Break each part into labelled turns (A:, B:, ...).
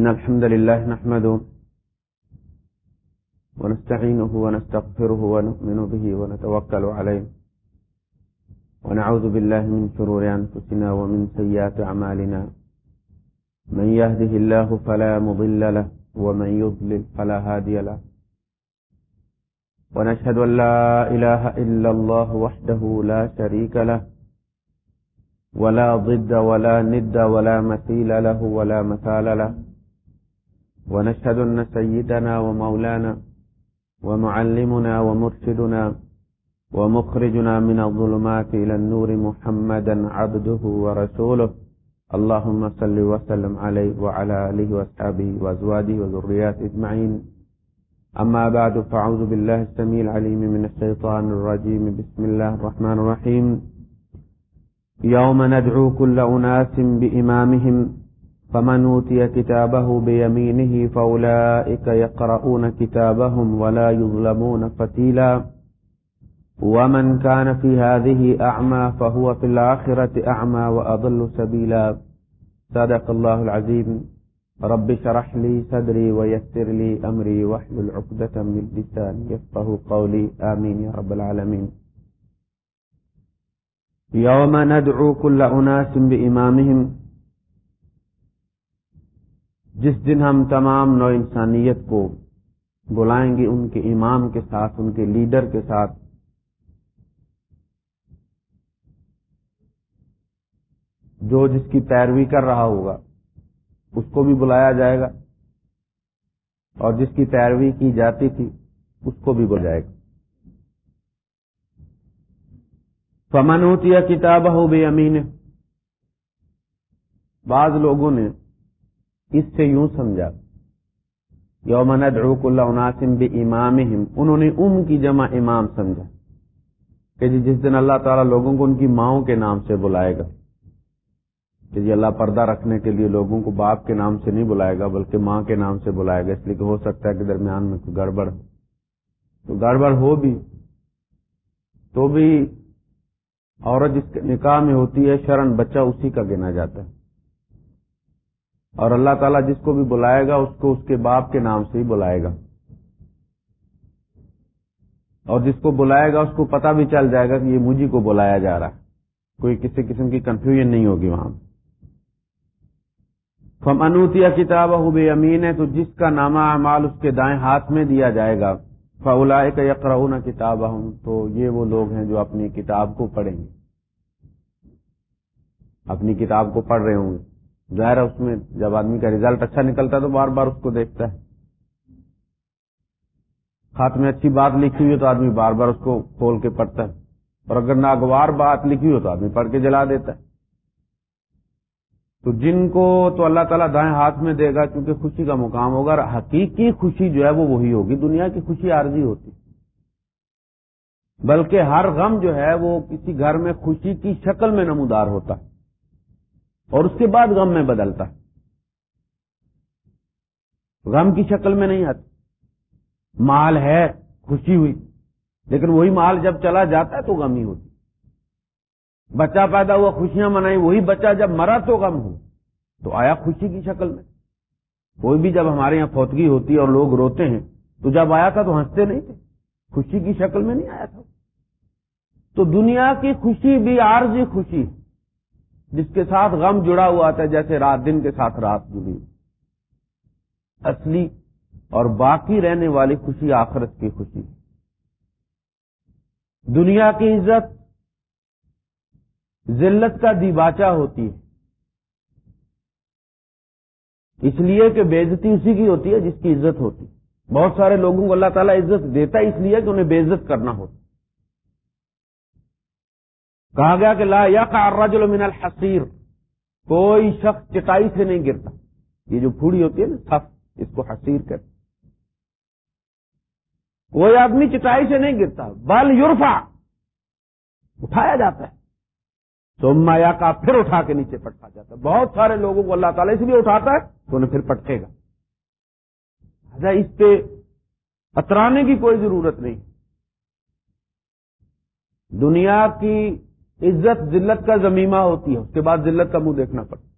A: إن الحمد لله نحمده ونستعينه ونستغفره ونؤمن به ونتوكل عليه ونعوذ بالله من شرور أنفسنا ومن سيئات أعمالنا من يهده الله فلا مضل له ومن يضلل فلا هادي له ونشهد أن لا إله إلا الله وحده لا شريك له ولا ضد ولا ند ولا مثيل له ولا مثال له ونشهد أن سيدنا ومولانا ومعلمنا ومرشدنا ومخرجنا من الظلمات إلى النور محمدا عبده ورسوله. اللهم صل وسلم عليه وعلى آله وأصحابه وأزواجه وذرياته أجمعين. أما بعد، فأعوذ بالله السميع العليم من الشيطان الرجيم. بسم الله الرحمن الرحيم. يوم ندعو كل أناس بإمامهم فمن أوتي كتابه بيمينه فأولئك يقرؤون كتابهم ولا يظلمون فتيلا. ومن كان في هذه أعمى فهو في الآخرة أعمى وأضل سبيلا. صدق الله العظيم. رب شرح لي صدري ويسر لي أمري واحلل عقدة من لساني يفقه قولي. آمين يا رب العالمين. يوم ندعو كل أناس بإمامهم جس دن ہم تمام نو انسانیت کو بلائیں گے، ان کے امام کے ساتھ، ان کے لیڈر کے ساتھ، جو جس کی پیروی کر رہا ہوگا، اس کو بھی بلایا جائے گا، اور جس کی پیروی کی جاتی تھی، اس کو بھی بلائے گا۔ فمن ہوتی ہے کتاب ہو بے امین بعض لوگوں نے اس سے یوں سمجھا یومن ادعوک اللہ عناسم بھی امام انہوں نے ام کی جمع امام سمجھا کہ جی جس دن اللہ تعالیٰ لوگوں کو ان کی ماؤں کے نام سے بلائے گا، کہ جی اللہ پردہ رکھنے کے لیے لوگوں کو باپ کے نام سے نہیں بلائے گا، بلکہ ماں کے نام سے بلائے گا۔ اس لیے کہ ہو سکتا ہے کہ درمیان میں کوئی گڑبڑ ہو۔ تو گڑبڑ ہو بھی، تو بھی عورت جس کے نکاح میں ہوتی ہے، شرن بچہ اسی کا گنا جاتا ہے۔ اور اللہ تعالیٰ جس کو بھی بلائے گا، اس کو اس کے باپ کے نام سے ہی بلائے گا۔ اور جس کو بلائے گا، اس کو پتہ بھی چل جائے گا کہ یہ مجھے کو بلایا جا رہا ہے۔ کوئی کسی قسم کی کنفیوژن نہیں ہوگی وہاں۔ فم انوتیا کتاب ہو بے امین ہے تو جس کا نامہ اعمال اس کے دائیں ہاتھ میں دیا جائے گا۔ فولا کا یقرا کتاب تو یہ وہ لوگ ہیں جو اپنی کتاب کو پڑھیں گے۔ اپنی کتاب کو پڑھ رہے ہوں گے۔ ظاہر ہے اس میں جب آدمی کا ریزلٹ اچھا نکلتا ہے تو بار بار اس کو دیکھتا ہے۔ خط میں اچھی بات لکھی ہوئی تو آدمی بار بار اس کو کھول کے پڑھتا ہے۔ اور اگر ناگوار بات لکھی ہو تو آدمی پڑھ کے جلا دیتا ہے۔ تو جن کو تو اللہ تعالیٰ دائیں ہاتھ میں دے گا کیونکہ خوشی کا مقام ہوگا اور حقیقی خوشی جو ہے وہ وہی ہوگی۔ دنیا کی خوشی عارضی ہوتی بلکہ ہر غم جو ہے وہ کسی گھر میں خوشی کی شکل میں نمودار ہوتا ہے۔ اور اس کے بعد غم میں بدلتا ہے۔ غم کی شکل میں نہیں آتی مال ہے، خوشی ہوئی۔ لیکن وہی مال جب چلا جاتا ہے تو غم ہی ہوتی بچہ پیدا ہوا، خوشیاں منائی، وہی بچہ جب مرا تو غم ہو۔ تو آیا خوشی کی شکل میں۔ کوئی بھی جب ہمارے یہاں فوتگی ہوتی ہے اور لوگ روتے ہیں، تو جب آیا تھا تو ہنستے نہیں تھے۔ خوشی کی شکل میں نہیں آیا تھا۔ تو دنیا کی خوشی بھی عارضی خوشی۔ جس کے ساتھ غم جڑا ہوا تھا، جیسے رات، دن کے ساتھ رات جڑی اصلی اور باقی رہنے والی خوشی آخرت کی خوشی۔ دنیا کی عزت، ذلت کا دیباچہ ہوتی ہے۔ اس لیے کہ بےزتی اسی کی ہوتی ہے جس کی عزت ہوتی۔ بہت سارے لوگوں کو اللہ تعالیٰ عزت دیتا ہے، اس لیے کہ انہیں بے عزت کرنا ہوتا۔ کہا گیا کہ لا یا الرجل من الحصیر، کوئی شخص چٹائی سے نہیں گرتا۔ یہ جو پھوڑی ہوتی ہے نا تھف اس کو حسیر کر کوئی آدمی چٹائی سے نہیں گرتا، بل یورفا اٹھایا جاتا ہے۔ تو مایا کا پھر اٹھا کے نیچے پٹکا جاتا ہے۔ بہت سارے لوگوں کو اللہ تعالیٰ اس لیے اٹھاتا ہے تو انہیں پھر پٹکے گا۔ اس پہ اترانے کی کوئی ضرورت نہیں۔ دنیا کی عزت ذلت کا زمیمہ ہوتی ہے، اس کے بعد ذلت کا منہ دیکھنا پڑتا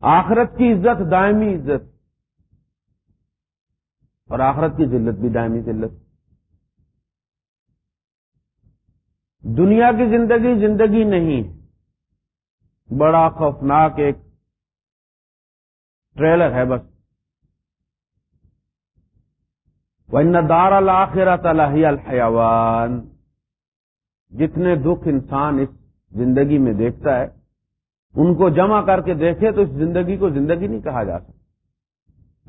A: آخرت کی عزت، دائمی عزت۔ اور آخرت کی ذلت بھی دائمی ذلت۔ دنیا کی زندگی زندگی نہیں، بڑا خوفناک ایک ٹریلر ہے بس۔ وہ دار الآخرت الحی الحیوان جتنے دکھ انسان اس زندگی میں دیکھتا ہے، ان کو جمع کر کے دیکھے تو اس زندگی کو زندگی نہیں کہا جا سکتا۔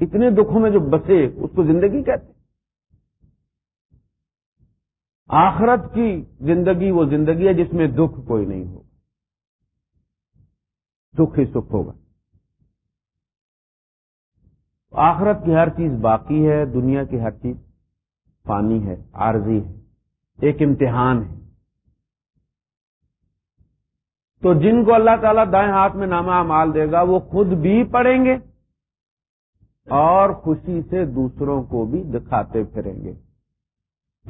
A: اتنے دکھوں میں جو بسے، اس کو زندگی کہتے آخرت کی زندگی وہ زندگی ہے جس میں دکھ کوئی نہیں ہوگا۔ سکھ ہی سکھ ہوگا۔ آخرت کی ہر چیز باقی ہے، دنیا کی ہر چیز پانی ہے، عارضی ہے، ایک امتحان ہے۔ تو جن کو اللہ تعالیٰ دائیں ہاتھ میں نامہ مال دے گا، وہ خود بھی پڑھیں گے اور خوشی سے دوسروں کو بھی دکھاتے پھریں گے۔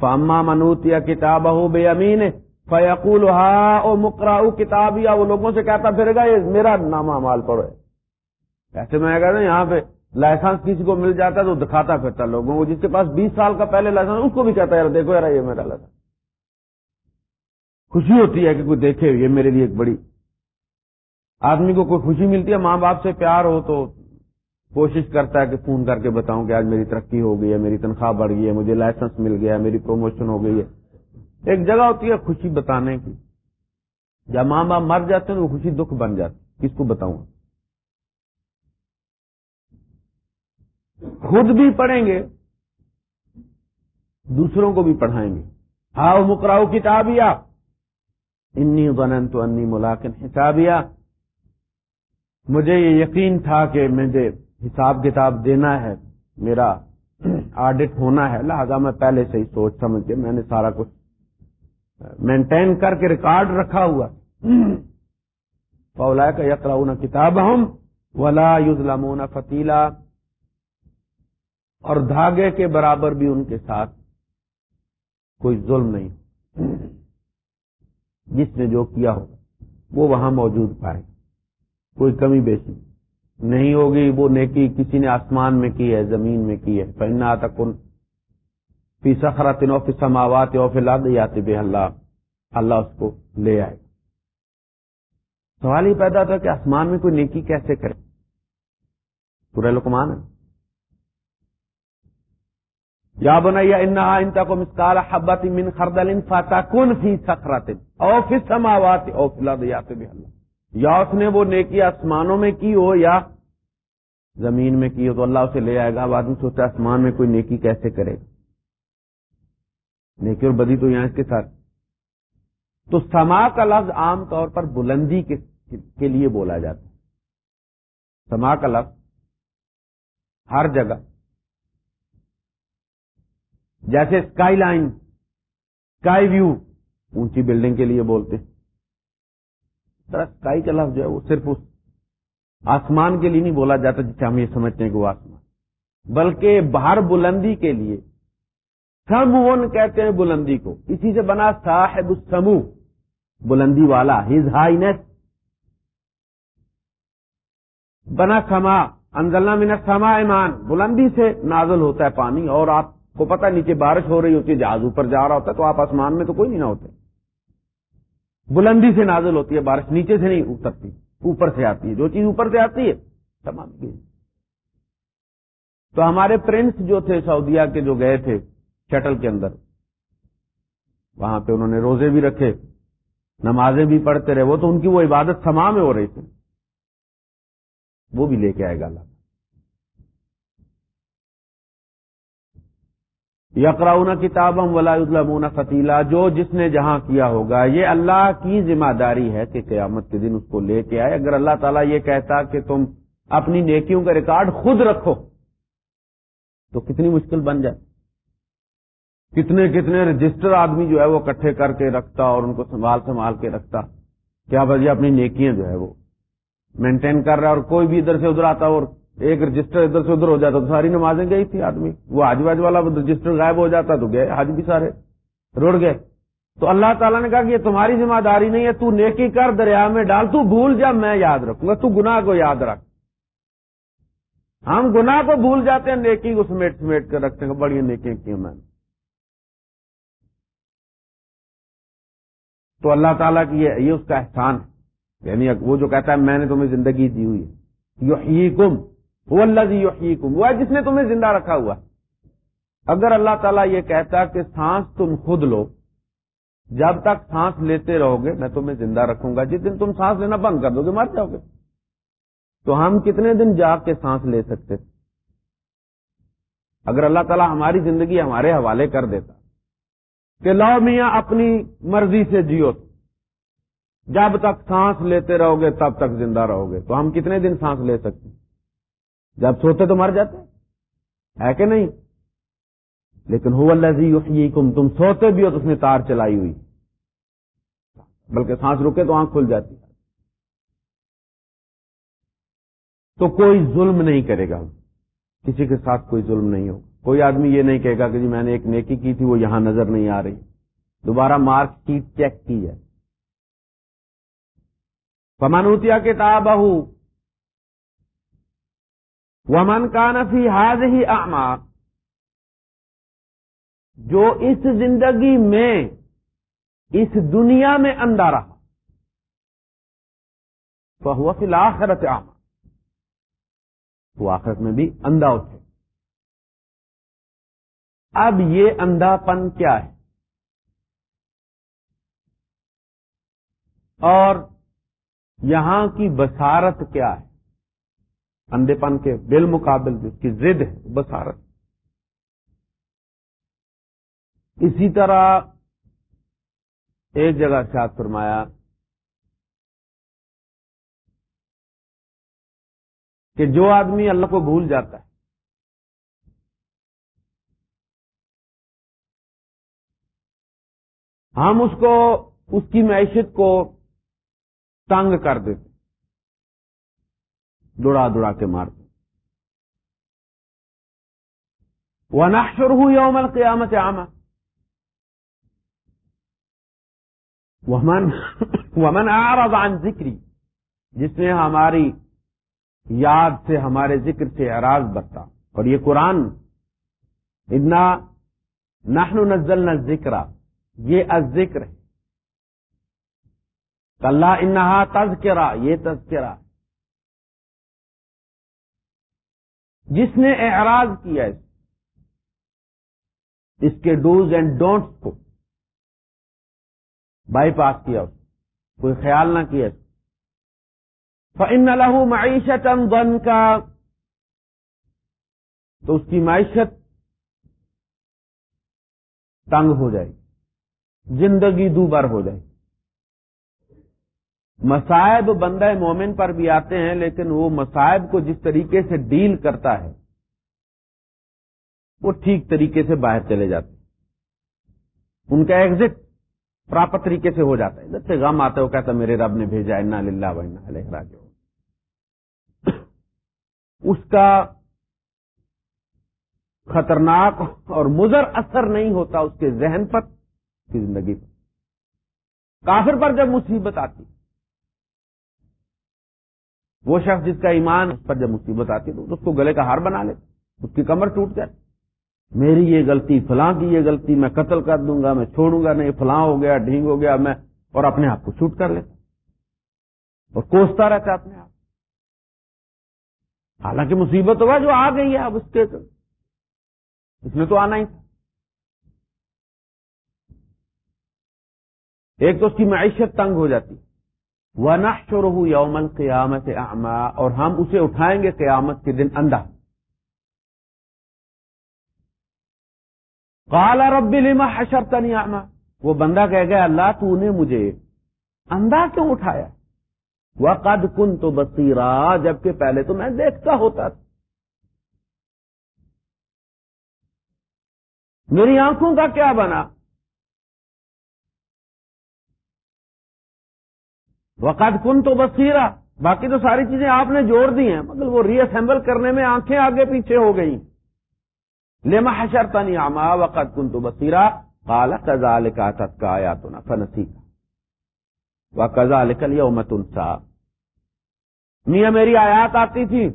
A: فاما منوت یا کتاب ہو بے امین فیقول ہا او مکرا کتاب یا وہ لوگوں سے کہتا پھرے گا، یہ میرا نامہ مال پڑھو۔ ایسے میں کہتا یہاں پہ لائسنس کسی کو مل جاتا ہے تو دکھاتا پھرتا لوگوں کو، جس کے پاس بیس سال کا پہلے لائسنس، اس کو بھی کہتا ہے، یار دیکھو، یار یہ میرا لائسنس۔ خوشی ہوتی ہے کہ کوئی دیکھے، یہ میرے لیے ایک بڑی آدمی کو کوئی خوشی ملتی ہے، ماں باپ سے پیار ہو تو کوشش کرتا ہے کہ فون کر کے بتاؤں کہ آج میری ترقی ہو گئی ہے، میری تنخواہ بڑھ گئی ہے، مجھے لائسنس مل گیا ہے، میری پروموشن ہو گئی ہے۔ ایک جگہ ہوتی ہے خوشی بتانے کی۔ جب ماں باپ مر جاتے ہیں تو وہ خوشی دکھ بن جاتی کس کو بتاؤں؟ خود بھی پڑھیں گے، دوسروں کو بھی پڑھائیں گے۔ ہاؤ مکراؤ کتابیا انی بنن تو انی ملاقن حسابیا مجھے یہ یقین تھا کہ مجھے حساب کتاب دینا ہے، میرا آڈٹ ہونا ہے۔ لہذا میں پہلے سے ہی سوچ سمجھ کے میں نے سارا کچھ مینٹین کر کے ریکارڈ رکھا ہوا۔ فولا کا یقراؤن کتاب ہم ولا یزلمون فتیلا۔ اور دھاگے کے برابر بھی ان کے ساتھ کوئی ظلم نہیں۔ جس نے جو کیا ہوگا وہ وہاں موجود پائے۔ کوئی کمی بیسی نہیں ہوگی۔ وہ نیکی کسی نے آسمان میں کی ہے، زمین میں کی ہے۔ پہنا تک ان فی سخرا تنو فی سماوات او فی یاتی بے اللہ اللہ اس کو لے آئے۔ سوال ہی پیدا تھا کہ آسمان میں کوئی نیکی کیسے کرے؟ پورے لکمان ہے۔ یا بنیا انہا انتا کو مسکال حبت من خردل فاتا کن فی سخرت او فی سماوات او فی الارض یاتی اللہ۔ یا اس نے وہ نیکی آسمانوں میں کی ہو یا زمین میں کی ہو تو اللہ اسے لے آئے گا۔ اب آدمی سوچتا آسمان میں کوئی نیکی کیسے کرے؟ نیکی اور بدی تو یہاں اس کے ساتھ۔ تو سما کا لفظ عام طور پر بلندی کے لیے بولا جاتا ہے۔ سما کا لفظ ہر جگہ جیسے اسکائی لائن اسکائی ویو اونچی بلڈنگ کے لیے بولتے ہیں۔ اسکائی کا لفظ جو ہے وہ صرف اس آسمان کے لیے نہیں بولا جاتا جسے ہم یہ سمجھتے ہیں کہ وہ آسمان۔ بلکہ باہر بلندی کے لیے سمون کہتے ہیں بلندی کو۔ اسی سے بنا صاحب السمو، بلندی والا ہز ہائینس بنا سما، انزلنا من سما ایمان بلندی سے نازل ہوتا ہے پانی اور آپ کو پتا نیچے بارش ہو رہی ہوتی ہے، جہاز اوپر جا رہا ہوتا ہے، تو آپ آسمان میں تو کوئی نہیں نہ ہوتے۔ بلندی سے نازل ہوتی ہے بارش، نیچے سے نہیں اترتی، اوپر سے آتی ہے۔ جو چیز اوپر سے آتی ہے، تمام تو ہمارے پرنس جو تھے سعودیہ کے، جو گئے تھے شٹل کے اندر، وہاں پہ انہوں نے روزے بھی رکھے، نمازیں بھی پڑھتے رہے، وہ تو ان کی وہ عبادت سما میں ہو رہی تھی۔ وہ بھی لے کے آئے گا اللہ۔ یقراؤن کتابم ولا ولامون فتیلا جو جس نے جہاں کیا ہوگا، یہ اللہ کی ذمہ داری ہے کہ قیامت کے دن اس کو لے کے آئے۔ اگر اللہ تعالیٰ یہ کہتا کہ تم اپنی نیکیوں کا ریکارڈ خود رکھو، تو کتنی مشکل بن جائے۔ کتنے کتنے رجسٹر آدمی جو ہے وہ کٹھے کر کے رکھتا اور ان کو سنبھال سنبھال کے رکھتا۔ کیا وجہ اپنی نیکیاں جو ہے وہ مینٹین کر رہا ہے اور کوئی بھی ادھر سے ادھر آتا اور ایک رجسٹر ادھر سے ادھر ہو جاتا تو ساری نمازیں گئی تھی آدمی۔ وہ حج واج والا رجسٹر غائب ہو جاتا تو گئے، حج بھی سارے۔ رڑ گئے۔ تو اللہ تعالیٰ نے کہا کہ یہ تمہاری ذمہ داری نہیں ہے، تو نیکی کر دریا میں ڈال۔ تو بھول جا، میں یاد رکھوں گا، تو گناہ کو یاد رکھ۔ ہم گناہ کو بھول جاتے ہیں، نیکی کو سمیٹ سمیٹ کر رکھتے ہیں بڑی نیکی کی میں۔ تو اللہ تعالیٰ کی یہ اس کا احسان ہے۔ یعنی وہ جو کہتا ہے، میں نے تمہیں زندگی دی ہوئی ہے۔ یحییکم وہ اللہ جی وہ جس نے تمہیں زندہ رکھا ہوا اگر اللہ تعالیٰ یہ کہتا کہ سانس تم خود لو، جب تک سانس لیتے رہو گے، میں تمہیں زندہ رکھوں گا. جس دن تم سانس لینا بند کر دو گے، مر جاؤ گے. تو ہم کتنے دن جا کے سانس لے سکتے؟ اگر اللہ تعالیٰ ہماری زندگی ہمارے حوالے کر دیتا کہ لو میاں اپنی مرضی سے جیو، جب تک سانس لیتے رہو گے، تب تک زندہ رہو گے. تو ہم کتنے دن سانس لے سکتے؟ جب سوتے تو مر جاتے ہے کہ نہیں؟ لیکن ہو اللہ کم تم سوتے بھی ہو تو اس نے تار چلائی ہوئی۔ بلکہ سانس رکے تو آنکھ کھل جاتی۔ تو کوئی ظلم نہیں کرے گا۔ کسی کے ساتھ کوئی ظلم نہیں ہوگا۔ کوئی آدمی یہ نہیں کہے گا کہ جی میں نے ایک نیکی کی تھی، وہ یہاں نظر نہیں آ رہی۔ دوبارہ مارک شیٹ چیک کی ہے۔ پمانوتیا کتاب ومن کا نفی حاض ہی آما جو اس زندگی میں اس دنیا میں اندھا رہا تو ہوا فی الآخرت آما تو آخرت میں بھی اندھا اٹھے اب یہ اندھا پن کیا ہے؟ اور یہاں کی بسارت کیا ہے؟ اندھے پن کے بالمقابل جس کی زد ہے بسارت اسی طرح ایک جگہ سے فرمایا کہ جو آدمی اللہ کو بھول جاتا ہے، ہم اس کو، اس کی معیشت کو تنگ کر دیتے دوڑا دوڑا کے مارتے وہ نقشر ہوئی عمل قیامت عامہ ومن عن ذکری جس نے ہماری یاد سے ہمارے ذکر سے اراض برتا۔ اور یہ قرآن اتنا نحن نزلنا ذکر یہ ذکر ہے اللہ انہا تذکرہ یہ تذکرہ۔ جس نے اعراض کیا اس کے ڈوز اینڈ ڈونٹس کو، بائی پاس کیا اس کوئی خیال نہ کیا فن لہو معیشت بن کا تو اس کی معیشت تنگ ہو جائے زندگی دو بار ہو جائے مسائب بندہ مومن پر بھی آتے ہیں، لیکن وہ مسائب کو جس طریقے سے ڈیل کرتا ہے، وہ ٹھیک طریقے سے باہر چلے جاتے ہیں۔ ان کا ایگزٹ پراپر طریقے سے ہو جاتا ہے۔ جب سے غم آتا ہے، وہ کہتا میرے رب نے بھیجا، انا للہ و علیہ راجو اس کا خطرناک اور مضر اثر نہیں ہوتا اس کے ذہن پر کی زندگی پر۔ کافر پر جب مصیبت آتی وہ شخص جس کا ایمان اس پر جب مصیبت آتی تو اس کو گلے کا ہار بنا لیتا اس کی کمر ٹوٹ جائے۔ میری یہ غلطی، فلاں کی یہ غلطی، میں قتل کر دوں گا، میں چھوڑوں گا، نہیں، فلاں ہو گیا، ڈھینگ ہو گیا، میں اور اپنے آپ کو شوٹ کر لیتا اور کوستا رہتا اپنے آپ۔ حالانکہ مصیبت ہوا جو آ گئی ہے، اب اس کے اس میں تو آنا ہی تھا۔ ایک تو اس کی معیشت تنگ ہو جاتی۔ وہ نہ شروع یومن قیامت اور ہم اسے اٹھائیں گے قیامت کے دن اندھا۔ کالا رب لما حشرتنی اعما وہ بندہ کہہ گیا اللہ تو نے مجھے اندھا کیوں اٹھایا؟ وہ قد کن تو بصیرا جبکہ پہلے تو میں دیکھتا ہوتا تھا۔ میری آنکھوں کا کیا بنا؟ وقت کن تو بصیرا باقی تو ساری چیزیں آپ نے جوڑ دی ہیں، مگر وہ ری اسمبل کرنے میں آنکھیں آگے پیچھے ہو گئی لما حشرتا نہیں آما وقت کن تو بصیرا کالا کزا لکھا کا آیا تو نہ فنسی وہ کزا لکھل میاں میری آیات آتی تھی۔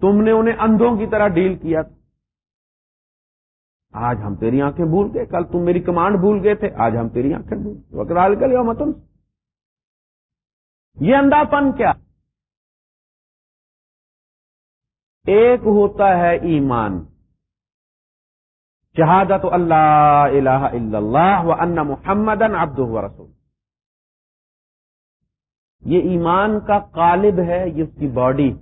A: تم نے انہیں اندھوں کی طرح ڈیل کیا تھا۔ آج ہم تیری آنکھیں بھول گئے، کل تم میری کمانڈ بھول گئے تھے، آج ہم تیری آنکھیں بھول گئے۔ وکرال کل یا متن یہ اندھا پن کیا؟ ایک ہوتا ہے ایمان۔ شہادت اللہ الہ الا اللہ و ان محمد عبد رسول۔ یہ ایمان کا قالب ہے، یہ اس کی باڈی۔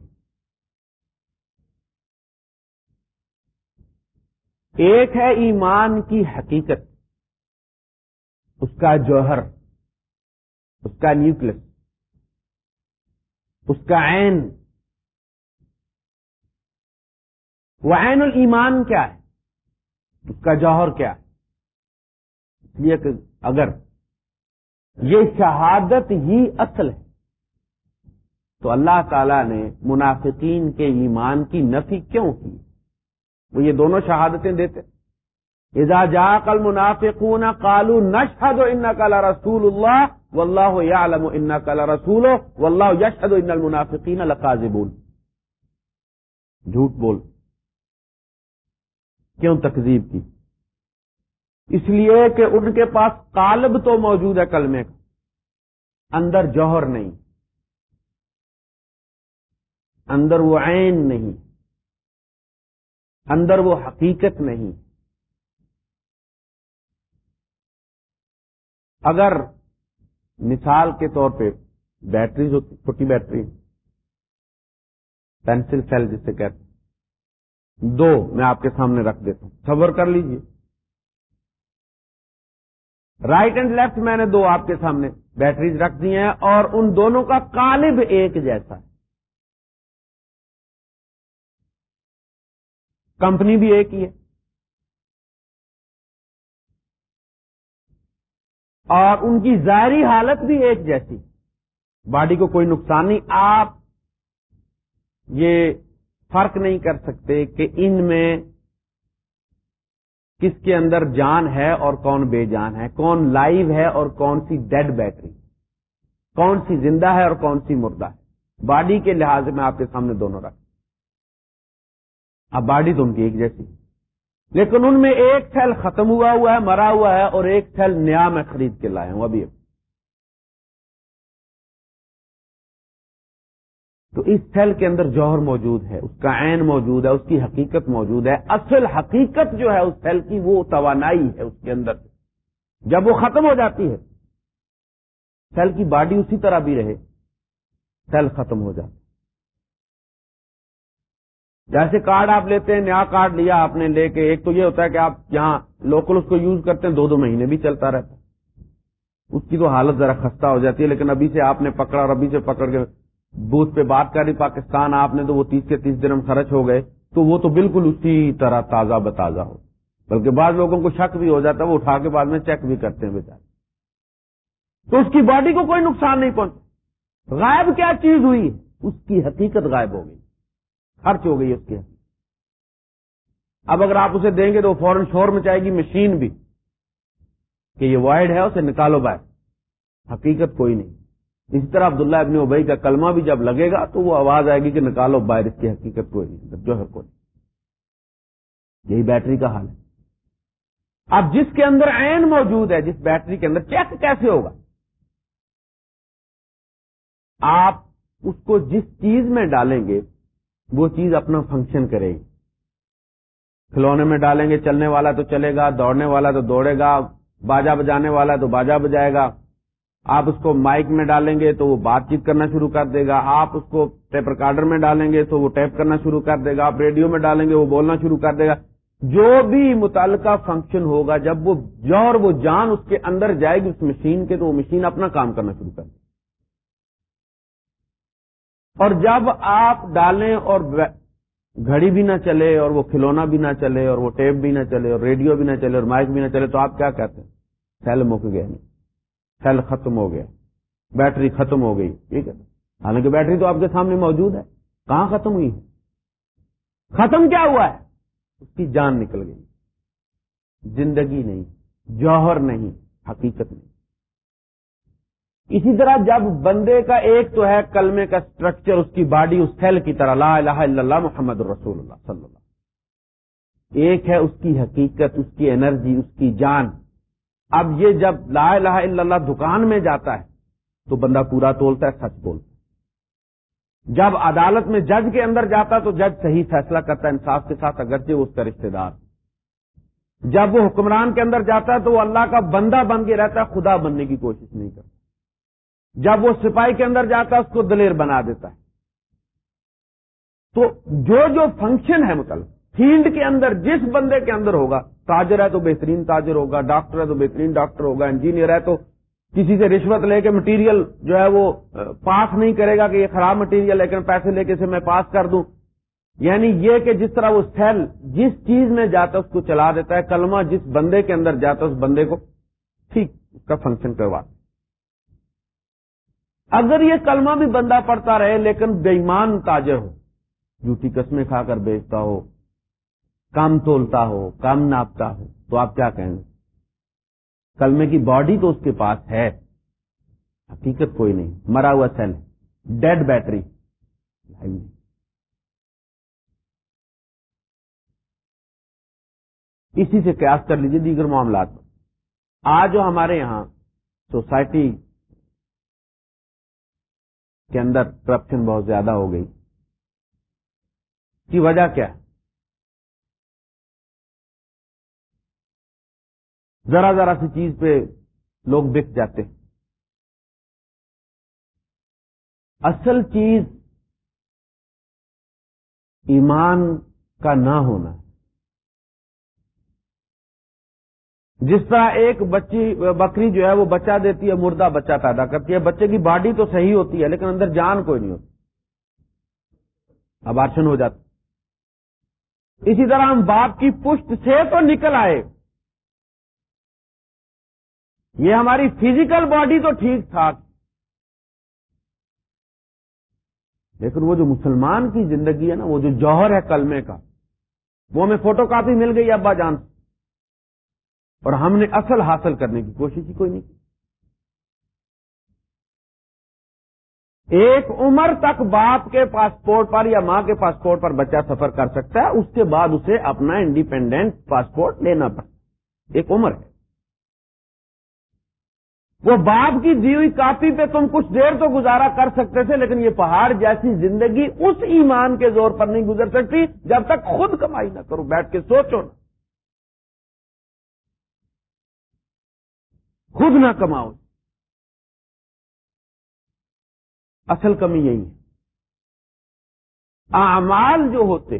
A: ایک ہے ایمان کی حقیقت، اس کا جوہر، اس کا نیوکلس۔ اس کا عین۔ وہ عین المان کیا ہے؟ اس کا جوہر کیا اس لیے کہ اگر یہ شہادت ہی اصل ہے، تو اللہ تعالی نے منافقین کے ایمان کی نفی کیوں کی؟ وہ یہ دونوں شہادتیں دیتے۔ اذا جا کل منافقون کالو نشد ان کلا رسول اللہ و اللہ عالم ان کلا رسول و اللہ ان المنافقین القاضبون جھوٹ بول. کیوں تقزیب کی؟ اس لیے کہ ان کے پاس قالب تو موجود ہے کلمے کا، اندر جوہر نہیں، اندر وہ عین نہیں، اندر وہ حقیقت نہیں۔ اگر مثال کے طور پہ بیٹری جو چھوٹی بیٹری، پینسل سیل جسے کہتے دو میں آپ کے سامنے رکھ دیتا ہوں۔ صبر کر لیجیے۔ رائٹ اینڈ لیفٹ میں نے دو آپ کے سامنے بیٹریز رکھ دی ہیں اور ان دونوں کا کالب ایک جیسا ہے۔ کمپنی بھی ایک ہی ہے۔ اور ان کی ظاہری حالت بھی ایک جیسی۔ باڈی کو کوئی نقصان نہیں۔ آپ یہ فرق نہیں کر سکتے کہ ان میں کس کے اندر جان ہے اور کون بے جان ہے، کون لائیو ہے اور کون سی ڈیڈ بیٹری۔ کون سی زندہ ہے اور کون سی مردہ ہے۔ باڈی کے لحاظ میں آپ کے سامنے دونوں رکھ۔ اب باڈی تو ان کی ایک جیسی۔ لیکن ان میں ایک سیل ختم ہوا ہوا ہے، مرا ہوا ہے اور ایک سیل نیا میں خرید کے لایا ہوں، ابھی تو اس سیل کے اندر جوہر موجود ہے، اس کا عین موجود ہے، اس کی حقیقت موجود ہے۔ اصل حقیقت جو ہے اس سیل کی وہ توانائی ہے اس کے اندر۔ جب وہ ختم ہو جاتی ہے سیل کی باڈی اسی طرح بھی رہے سیل ختم ہو جاتا جیسے کارڈ آپ لیتے ہیں، نیا کارڈ لیا آپ نے لے کے، ایک تو یہ ہوتا ہے کہ آپ یہاں لوکل اس کو یوز کرتے ہیں، دو دو مہینے بھی چلتا رہتا اس کی تو حالت ذرا خستہ ہو جاتی ہے، لیکن ابھی سے آپ نے پکڑا اور ابھی سے پکڑ کے بوتھ پہ بات کری پاکستان آپ نے تو وہ تیس کے تیس دن خرچ ہو گئے، تو وہ تو بالکل اسی طرح تازہ بتازہ ہو۔ بلکہ بعض لوگوں کو شک بھی ہو جاتا ہے، وہ اٹھا کے بعد میں چیک بھی کرتے ہیں بیچارے۔ تو اس کی باڈی کو کوئی نقصان نہیں پہنچا۔ غائب کیا چیز ہوئی؟ اس کی حقیقت غائب ہو گئی۔ خرچ ہو گئی اس کی اب اگر آپ اسے دیں گے تو فوراً شور مچائے گی، مشین بھی۔ کہ یہ وائڈ ہے، اسے نکالو باہر۔ حقیقت کوئی نہیں۔ اسی طرح عبداللہ ابن ابئی کا کلمہ بھی جب لگے گا تو وہ آواز آئے گی کہ نکالو باہر، اس کی حقیقت کوئی نہیں۔ جو ہے کوئی یہی بیٹری کا حال ہے۔ اب جس کے اندر عین موجود ہے، جس بیٹری کے اندر چیک کیسے ہوگا؟ آپ اس کو جس چیز میں ڈالیں گے وہ چیز اپنا فنکشن کرے گی۔ کھلونے میں ڈالیں گے، چلنے والا تو چلے گا، دوڑنے والا تو دوڑے گا، باجا بجانے والا تو باجا بجائے گا۔ آپ اس کو مائک میں ڈالیں گے تو وہ بات چیت کرنا شروع کر دے گا۔ آپ اس کو ٹیپ ریکارڈر میں ڈالیں گے تو وہ ٹیپ کرنا شروع کر دے گا۔ آپ ریڈیو میں ڈالیں گے، وہ بولنا شروع کر دے گا۔ جو بھی متعلقہ فنکشن ہوگا، جب وہ جوہر وہ جان اس کے اندر جائے گی اس مشین کے، تو وہ مشین اپنا کام کرنا شروع کر دے اور جب آپ ڈالیں اور گھڑی بھی نہ چلے اور وہ کھلونا بھی نہ چلے اور وہ ٹیپ بھی نہ چلے اور ریڈیو بھی نہ چلے اور مائک بھی نہ چلے، تو آپ کیا کہتے ہیں؟ سیل مک گئے نہیں۔ سیل ختم ہو گیا۔ بیٹری ختم ہو گئی۔ ٹھیک ہے۔ حالانکہ بیٹری تو آپ کے سامنے موجود ہے۔ کہاں ختم ہوئی ہے؟ ختم کیا ہوا ہے؟ اس کی جان نکل گئی۔ زندگی نہیں، جوہر نہیں، حقیقت نہیں۔ اسی طرح جب بندے کا ایک تو ہے کلمے کا سٹرکچر اس کی باڈی اس سیل کی طرح، لا الہ الا اللہ محمد رسول اللہ صلی اللہ ایک ہے اس کی حقیقت، اس کی انرجی اس کی جان۔ اب یہ جب لا الہ الا اللہ دکان میں جاتا ہے، تو بندہ پورا تولتا ہے، سچ بولتا ہے۔ جب عدالت میں جج کے اندر جاتا ہے، تو جج صحیح فیصلہ کرتا ہے، انصاف کے ساتھ، اگرچہ وہ اس کا رشتے دار۔ جب وہ حکمران کے اندر جاتا ہے، تو وہ اللہ کا بندہ بن کے رہتا ہے، خدا بننے کی کوشش نہیں کرتا۔ جب وہ سپاہی کے اندر جاتا ہے، اس کو دلیر بنا دیتا ہے۔ تو جو جو فنکشن ہے مطلب فیلڈ کے اندر، جس بندے کے اندر ہوگا، تاجر ہے تو بہترین تاجر ہوگا ڈاکٹر ہے تو بہترین ڈاکٹر ہوگا انجینئر ہے تو کسی سے رشوت لے کے مٹیریل جو ہے وہ پاس نہیں کرے گا کہ یہ خراب مٹیریل لیکن پیسے لے کے اسے میں پاس کر دوں۔ یعنی یہ کہ جس طرح وہ سیل جس چیز میں جاتا ہے، اس کو چلا دیتا ہے، کلمہ جس بندے کے اندر جاتا ہے، اس بندے کو ٹھیک اس کا فنکشن کروا اگر یہ کلمہ بھی بندہ پڑتا رہے لیکن بےمان تاجر ہو، جھوٹی قسمیں کھا کر بیچتا ہو، کام تولتا ہو، کام ناپتا ہو، تو آپ کیا کہیں؟ گے کلمے کی باڈی تو اس کے پاس ہے۔ حقیقت کوئی نہیں، مرا ہوا سیل، ڈیڈ بیٹری۔ اسی سے قیاس کر لیجیے دیگر معاملات۔ آج جو ہمارے یہاں سوسائٹی کے اندر کرپشن بہت زیادہ ہو گئی۔ کی وجہ کیا؟ ذرا ذرا سی چیز پہ لوگ بک جاتے اصل چیز ایمان کا نہ ہونا۔ جس طرح ایک بچی، بکری جو ہے وہ بچہ دیتی ہے، مردہ بچہ پیدا کرتی ہے۔ بچے کی باڈی تو صحیح ہوتی ہے، لیکن اندر جان کوئی نہیں ہوتی۔ ابارشن ہو جاتا۔ اسی طرح ہم باپ کی پشت سے تو نکل آئے۔ یہ ہماری فزیکل باڈی تو ٹھیک ٹھاک۔ لیکن وہ جو مسلمان کی زندگی ہے نا، وہ جو جوہر ہے کلمے کا، وہ ہمیں فوٹو کاپی مل گئی، ابا جان۔ سے اور ہم نے اصل حاصل کرنے کی کوشش ہی کوئی نہیں کی۔ ایک عمر تک باپ کے پاسپورٹ پر یا ماں کے پاسپورٹ پر بچہ سفر کر سکتا ہے، اس کے بعد اسے اپنا انڈیپینڈنٹ پاسپورٹ لینا پڑتا ایک عمر ہے۔ وہ باپ کی دی ہوئی کاپی پہ تم کچھ دیر تو گزارا کر سکتے تھے، لیکن یہ پہاڑ جیسی زندگی اس ایمان کے زور پر نہیں گزر سکتی جب تک خود کمائی نہ کرو۔ بیٹھ کے سوچو نا۔ خود نہ کماؤ۔ اصل کمی یہی ہے۔ اعمال جو ہوتے،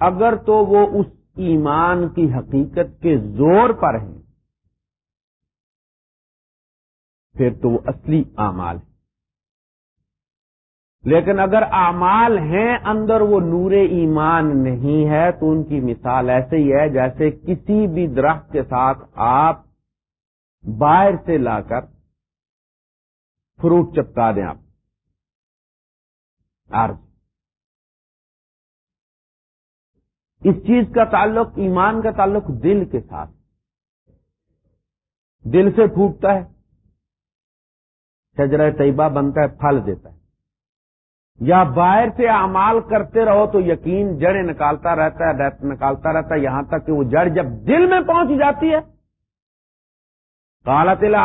A: اگر تو وہ اس ایمان کی حقیقت کے زور پر ہیں، پھر تو وہ اصلی اعمال ہے لیکن اگر اعمال ہیں اندر وہ نور ایمان نہیں ہے، تو ان کی مثال ایسے ہی ہے جیسے کسی بھی درخت کے ساتھ آپ باہر سے لا کر فروٹ چپکا دیں آپ۔ اس چیز کا تعلق، ایمان کا تعلق دل کے ساتھ۔ دل سے پھوٹتا ہے، شجرہ طیبہ بنتا ہے، پھل دیتا ہے۔ یا باہر سے اعمال کرتے رہو تو یقین جڑیں نکالتا رہتا ہے نکالتا رہتا ہے، یہاں تک کہ وہ جڑ جب دل میں پہنچ جاتی ہے کالا تلا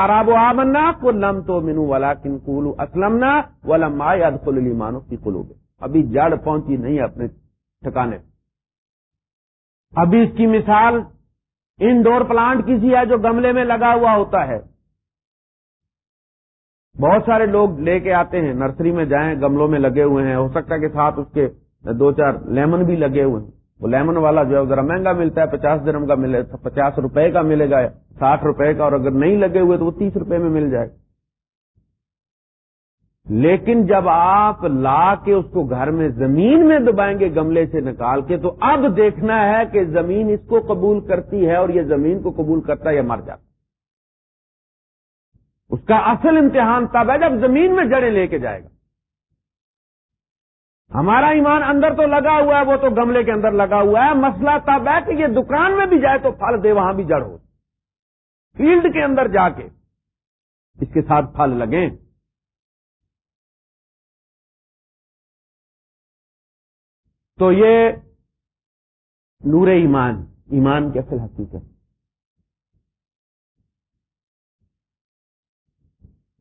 A: آمنا کو لم تو مینو والا کن کولو اسلم ولم یاد کل مانو کی کلو ابھی جڑ پہنچی نہیں اپنے ٹھکانے ابھی اس کی مثال انڈور پلانٹ کسی ہے جو گملے میں لگا ہوا ہوتا ہے۔ بہت سارے لوگ لے کے آتے ہیں، نرسری میں جائیں، گملوں میں لگے ہوئے ہیں۔ ہو سکتا ہے کہ ساتھ اس کے دو چار لیمن بھی لگے ہوئے ہیں۔ وہ لیمن والا جو ہے ذرا مہنگا ملتا ہے، پچاس درم کا ملے، پچاس روپے کا ملے گا۔ ساٹھ روپے کا اور اگر نہیں لگے ہوئے تو وہ تیس روپے میں مل جائے لیکن جب آپ لا کے اس کو گھر میں زمین میں دبائیں گے گملے سے نکال کے تو اب دیکھنا ہے کہ زمین اس کو قبول کرتی ہے اور یہ زمین کو قبول کرتا ہے یا مر جاتا اس کا اصل امتحان تب ہے جب زمین میں جڑیں لے کے جائے گا۔ ہمارا ایمان اندر تو لگا ہوا ہے، وہ تو گملے کے اندر لگا ہوا ہے۔ مسئلہ تب ہے کہ یہ دکان میں بھی جائے تو پھل دے، وہاں بھی جڑ ہو فیلڈ کے اندر جا کے اس کے ساتھ پھل لگیں۔ تو یہ نور ایمان ایمان کی اصل حقیقت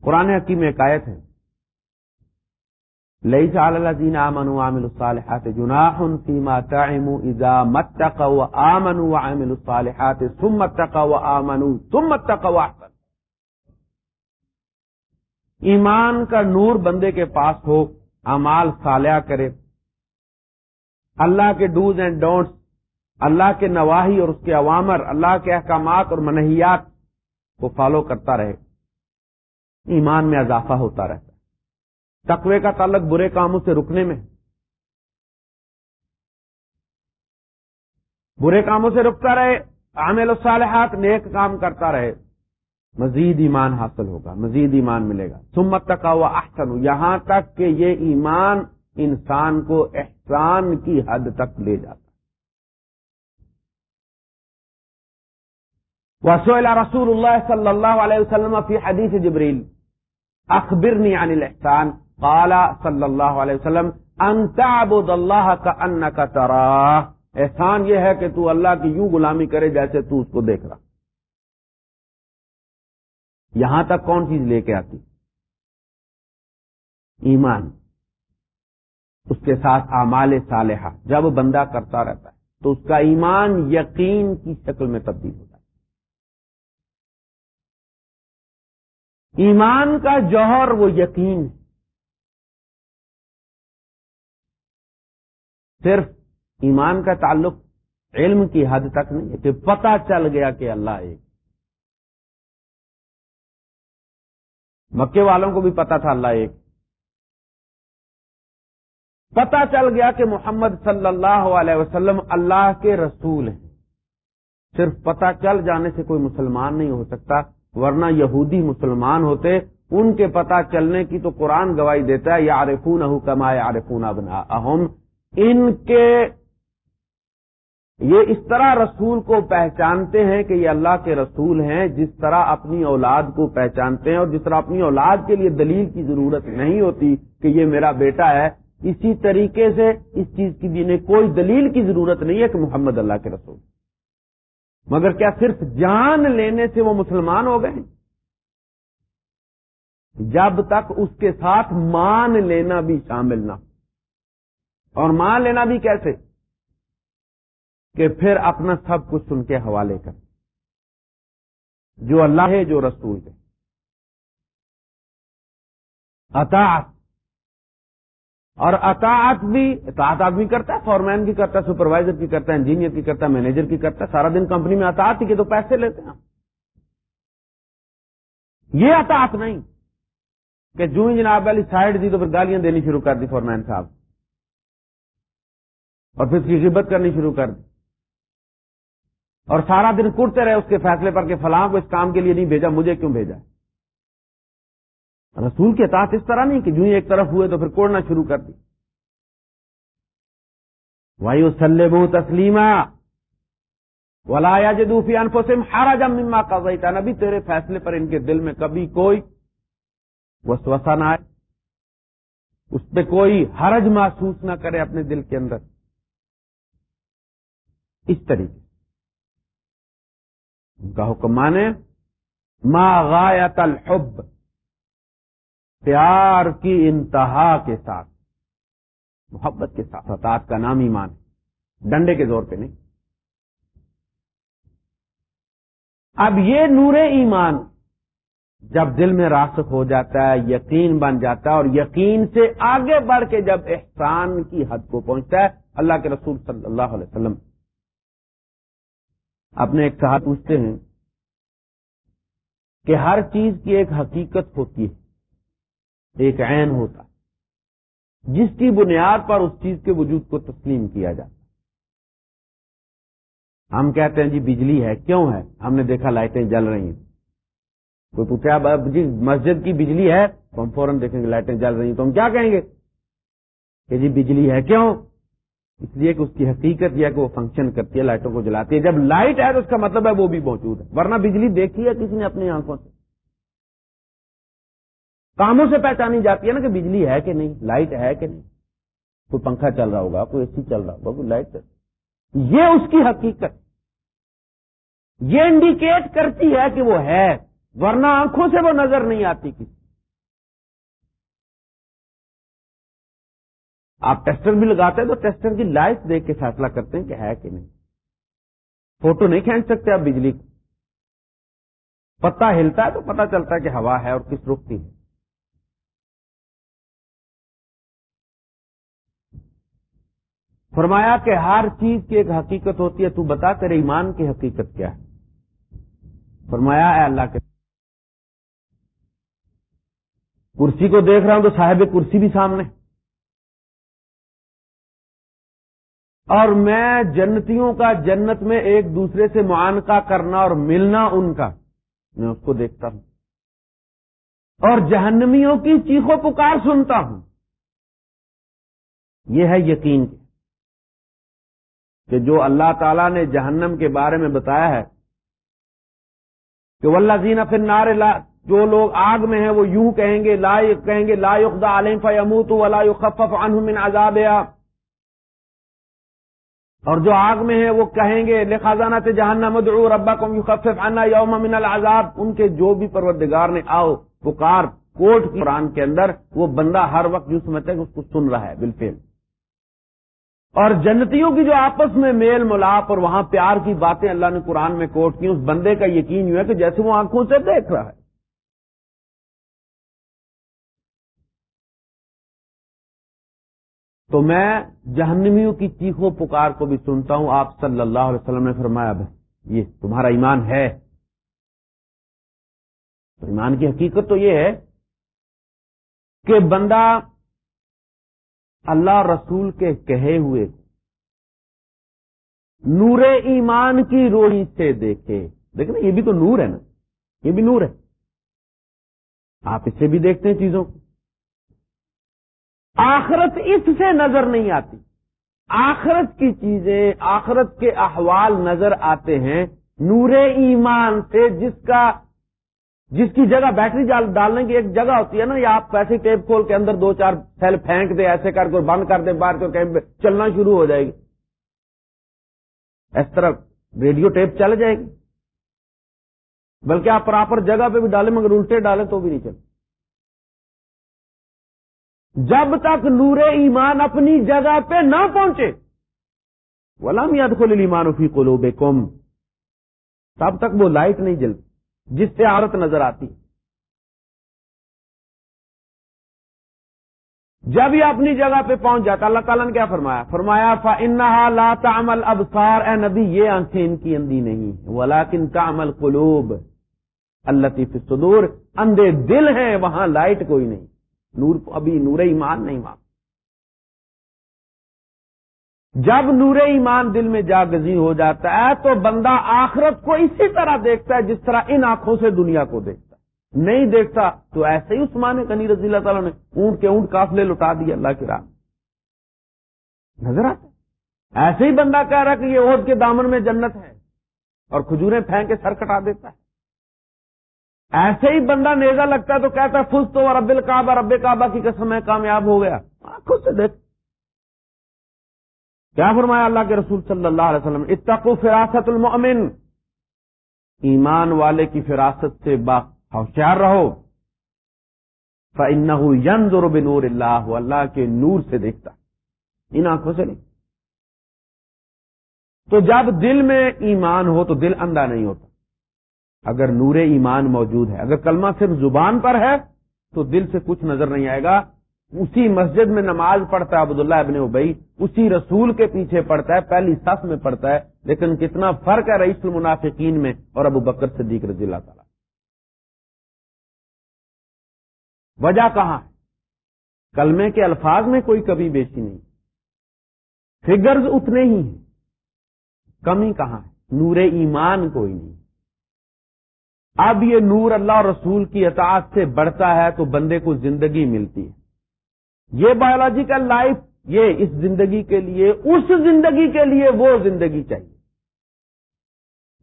A: قرآن حکیم ایک آیت ہے۔ لئی چال الذین آمنوا وعملوا الصالحات جناح فيما تعموا اذا متقوا وآمنوا وعملوا الصالحات ثم اتقوا وآمنوا ثم اتقوا واحسن ایمان کا نور بندے کے پاس ہو، اعمال صالحہ کرے۔ اللہ کے ڈوز اینڈ ڈونٹس اللہ کے نواحی اور اس کے عوامر، اللہ کے احکامات اور منحیات کو فالو کرتا رہے۔ ایمان میں اضافہ ہوتا رہتا۔ تقوی کا تعلق برے کاموں سے رکنے میں برے کاموں سے رکتا رہے، عامل الصالحات نیک کام کرتا رہے، مزید ایمان حاصل ہوگا، مزید ایمان ملے گا۔ سمت تک ہوا احسن، یہاں تک کہ یہ ایمان انسان کو احسان کی حد تک لے جاتا وسوئلہ رسول اللہ صلی اللہ علیہ وسلم فی حدیث جبریل، اخبرنی عن الاحسان قال صلی اللہ علیہ وسلم ان تعبد اللہ کا ان کا ترا احسان یہ ہے کہ تو اللہ کی یوں غلامی کرے جیسے تو اس کو دیکھ رہا۔ یہاں تک کون چیز لے کے آتی؟ ایمان۔ اس کے ساتھ اعمال صالحہ۔ جب بندہ کرتا رہتا ہے، تو اس کا ایمان یقین کی شکل میں تبدیل ہوتا ہے۔ ایمان کا جوہر وہ یقین صرف ایمان کا تعلق علم کی حد تک نہیں ہے کہ پتہ چل گیا کہ اللہ ایک۔ مکے والوں کو بھی پتا تھا اللہ ایک۔ پتا چل گیا کہ محمد صلی اللہ علیہ وسلم اللہ کے رسول ہیں۔ صرف پتا چل جانے سے کوئی مسلمان نہیں ہو سکتا، ورنہ یہودی مسلمان ہوتے، ان کے پتا چلنے کی تو قرآن گواہی دیتا ہے یا عارفون کما عارفون بنا اہم ان کے یہ اس طرح رسول کو پہچانتے ہیں کہ یہ اللہ کے رسول ہیں، جس طرح اپنی اولاد کو پہچانتے ہیں اور جس طرح اپنی اولاد کے لیے دلیل کی ضرورت نہیں ہوتی کہ یہ میرا بیٹا ہے۔ اسی طریقے سے اس چیز کی بھی کوئی دلیل کی ضرورت نہیں ہے کہ محمد اللہ کے رسول۔ مگر کیا صرف جان لینے سے وہ مسلمان ہو گئے؟ جب تک اس کے ساتھ مان لینا بھی شامل نہ ہو۔ اور مان لینا بھی کیسے؟ کہ پھر اپنا سب کچھ ان کے حوالے کر۔ جو اللہ ہے، جو رسول ہے۔ اطاعت۔ اور اطاعت بھی، اطاعت آدمی کرتا ہے، فورمین کی کرتا ہے، سپروائزر کی کرتا ہے، انجینئر کی کرتا ہے، مینیجر کی کرتا ہے، سارا دن کمپنی میں اطاعت ہی کے تو پیسے لیتے ہیں یہ اطاعت نہیں کہ جو جناب والی سائڈ دی تو پھر گالیاں دینی شروع کر دی فورمین صاحب۔ اور پھر اس کی غبت کرنی شروع کر دی۔ اور سارا دن کٹتے رہے اس کے فیصلے پر کہ فلاں کو اس کام کے لیے نہیں بھیجا، مجھے کیوں بھیجا؟ رسول کے تحت اس طرح نہیں کہ جو ہی ایک طرف ہوئے تو پھر کوڑنا شروع کر دی۔ وائی سلب تسلیمہ ولایا جدوفی انفسم ہارا جم مما کا نبی، تیرے فیصلے پر ان کے دل میں کبھی کوئی وسوسہ نہ آئے۔ اس پہ کوئی حرج محسوس نہ کرے اپنے دل کے اندر۔ اس طریقے ان کا حکم مانے، ما غایت الحب، پیار کی انتہا کے ساتھ، محبت کے ساتھ اطاعت کا نام ایمان ہے ڈنڈے کے زور پہ نہیں۔ اب یہ نور ایمان جب دل میں راسخ ہو جاتا ہے، یقین بن جاتا ہے اور یقین سے آگے بڑھ کے جب احسان کی حد کو پہنچتا ہے، اللہ کے رسول صلی اللہ علیہ وسلم اپنے ایک صاحب پوچھتے ہیں کہ ہر چیز کی ایک حقیقت ہوتی ہے، ایک عین ہوتا جس کی بنیاد پر اس چیز کے وجود کو تسلیم کیا جاتا ہم کہتے ہیں جی بجلی ہے، کیوں ہے؟ ہم نے دیکھا لائٹیں جل رہی ہیں۔ کوئی پوچھا جی مسجد کی بجلی ہے؟ تو ہم فوراً دیکھیں گے لائٹیں جل رہی ہیں۔ تو ہم کیا کہیں گے؟ کہ جی بجلی ہے، کیوں؟ اس لیے کہ اس کی حقیقت یہ ہے کہ وہ فنکشن کرتی ہے لائٹوں کو جلاتی ہے۔ جب لائٹ ہے تو اس کا مطلب ہے وہ بھی موجود ہے۔ ورنہ بجلی دیکھی ہے کسی نے اپنی آنکھوں سے؟ کاموں سے پہچانی جاتی ہے نا کہ بجلی ہے کہ نہیں لائٹ ہے کہ نہیں۔ کوئی پنکھا چل رہا ہوگا، کوئی اے سی چل رہا ہوگا، کوئی لائٹ چل یہ اس کی حقیقت۔ یہ انڈیکیٹ کرتی ہے کہ وہ ہے، ورنہ آنکھوں سے وہ نظر نہیں آتی کسی آپ ٹیسٹر بھی لگاتے ہیں تو ٹیسٹر کی لائٹ دیکھ کے فیصلہ کرتے ہیں کہ ہے کہ نہیں۔ فوٹو نہیں کھینچ سکتے آپ بجلی کو۔ پتا ہلتا ہے تو پتا چلتا ہے کہ ہوا ہے اور کس رخ کی ہے۔ فرمایا کہ ہر چیز کی ایک حقیقت ہوتی ہے، تو بتا تیرے ایمان کی حقیقت کیا ہے؟ فرمایا، اے اللہ کے کرسی کو دیکھ رہا ہوں تو صاحب کرسی بھی سامنے۔ اور میں جنتیوں کا جنت میں ایک دوسرے سے معانقہ کرنا اور ملنا ان کا، میں اس کو دیکھتا ہوں۔ اور جہنمیوں کی چیخوں پکار سنتا ہوں۔ یہ ہے یقین۔ کہ جو اللہ تعالی نے جہنم کے بارے میں بتایا ہے، کہ ولہ زین پھر جو لوگ آگ میں ہیں، وہ یوں کہیں گے، لا، کہیں گے، لا یقدا علیم فیموت ولا یخفف عنہ من عذابها۔ اور جو آگ میں ہے وہ کہیں گے لخازانہ سے جہانا مدعو ربا کو یوم من العذاب۔ ان کے جو بھی پروردگار نے آؤ، پکار، کوٹ قرآن کے اندر، وہ بندہ ہر وقت جو سمجھتا ہے کہ اس کو سن رہا ہے بالفیل اور جنتیوں کی جو آپس میں میل ملاپ اور وہاں پیار کی باتیں اللہ نے قرآن میں کوٹ کی، اس بندے کا یقین ہوا کہ جیسے وہ آنکھوں سے دیکھ رہا ہے۔ تو میں جہنمیوں کی چیخوں پکار کو بھی سنتا ہوں۔ آپ صلی اللہ علیہ وسلم نے فرمایا، بھائی، یہ تمہارا ایمان ہے۔ تو ایمان کی حقیقت تو یہ ہے کہ بندہ اللہ رسول کے کہے ہوئے، نور ایمان کی روحی سے دیکھے۔ دیکھنا یہ بھی تو نور ہے نا، یہ بھی نور ہے۔ آپ اس سے بھی دیکھتے ہیں چیزوں کو۔ آخرت اس سے نظر نہیں آتی۔ آخرت کی چیزیں، آخرت کے احوال نظر آتے ہیں نور ایمان سے، جس کا، جس کی جگہ بیٹری ڈالنے کی ایک جگہ ہوتی ہے نا، یا آپ پیسے ٹیپ کھول کے اندر دو چار سیل پھینک دے ایسے کر کے بند کر دے باہر کو کہیں چلنا شروع ہو جائے گی۔ اس طرح ریڈیو ٹیپ چل جائے گی۔ بلکہ آپ پراپر جگہ پہ بھی ڈالیں، مگر الٹے ڈالیں تو بھی نہیں چلے جب تک نور ایمان اپنی جگہ پہ نہ پہنچے۔ غلام یاد کھول ایمان فی قلوب کم تب تک وہ لائٹ نہیں جلتی، جس سے عورت نظر آتی۔ جب یہ اپنی جگہ پہ پہنچ جاتا، اللہ تعالیٰ نے کیا فرمایا؟ فرمایا فا انہا لا تعمل ابصار اے نبی، یہ آنکھیں ان کی اندھی نہیں ولیکن تعمل قلوب۔ اللہ فی الصدور اندھے دل ہیں، وہاں لائٹ کوئی نہیں۔ نور ابھی نور ایمان نہیں مانگ جب نور ایمان دل میں جاگزی ہو جاتا ہے تو بندہ آخرت کو اسی طرح دیکھتا ہے جس طرح ان آنکھوں سے دنیا کو دیکھتا ہے۔ نہیں دیکھتا تو ایسے ہی عثمان کنی رضی اللہ تعالیٰ نے اونٹ کے اونٹ کافلے لٹا دیا اللہ کی راہ نظر آتا ایسے ہی بندہ کہہ رہا کہ یہ عہد کے دامن میں جنت ہے اور کھجوریں پھینک کے سر کٹا دیتا ہے۔ ایسے ہی بندہ نیزا لگتا ہے تو کہتا ہے فس تو رب الکعبہ، رب کعبہ کی قسم ہے کامیاب ہو گیا۔ خود سے دیکھ۔ کیا فرمایا اللہ کے رسول صلی اللہ علیہ وسلم؟ اتقو فراست المؤمن۔ ایمان والے کی فراست سے با ہوشیار رہو۔ فَإِنَّهُ بِنُورِ اللَّهُ اللہ کے نور سے دیکھتا۔ ان آنکھوں سے نہیں۔ تو جب دل میں ایمان ہو تو دل اندھا نہیں ہوتا۔ اگر نور ایمان موجود ہے۔ اگر کلمہ صرف زبان پر ہے، تو دل سے کچھ نظر نہیں آئے گا۔ اسی مسجد میں نماز پڑھتا ہے عبداللہ ابن ابئی اسی رسول کے پیچھے پڑھتا ہے، پہلی صف میں پڑھتا ہے۔ لیکن کتنا فرق ہے رئیس المنافقین میں اور ابو بکر صدیق رضی اللہ تعالی۔ وجہ کہاں ہے؟ کلمے کے الفاظ میں کوئی کبھی بیچی نہیں۔ فگرز اتنے ہی ہیں۔ کمی کہاں ہے؟ نور ایمان کوئی نہیں۔ اب یہ نور اللہ رسول کی اطاعت سے بڑھتا ہے تو بندے کو زندگی ملتی ہے۔ یہ بایولوجیکل لائف یہ اس زندگی کے لیے، اس زندگی کے لیے وہ زندگی چاہیے۔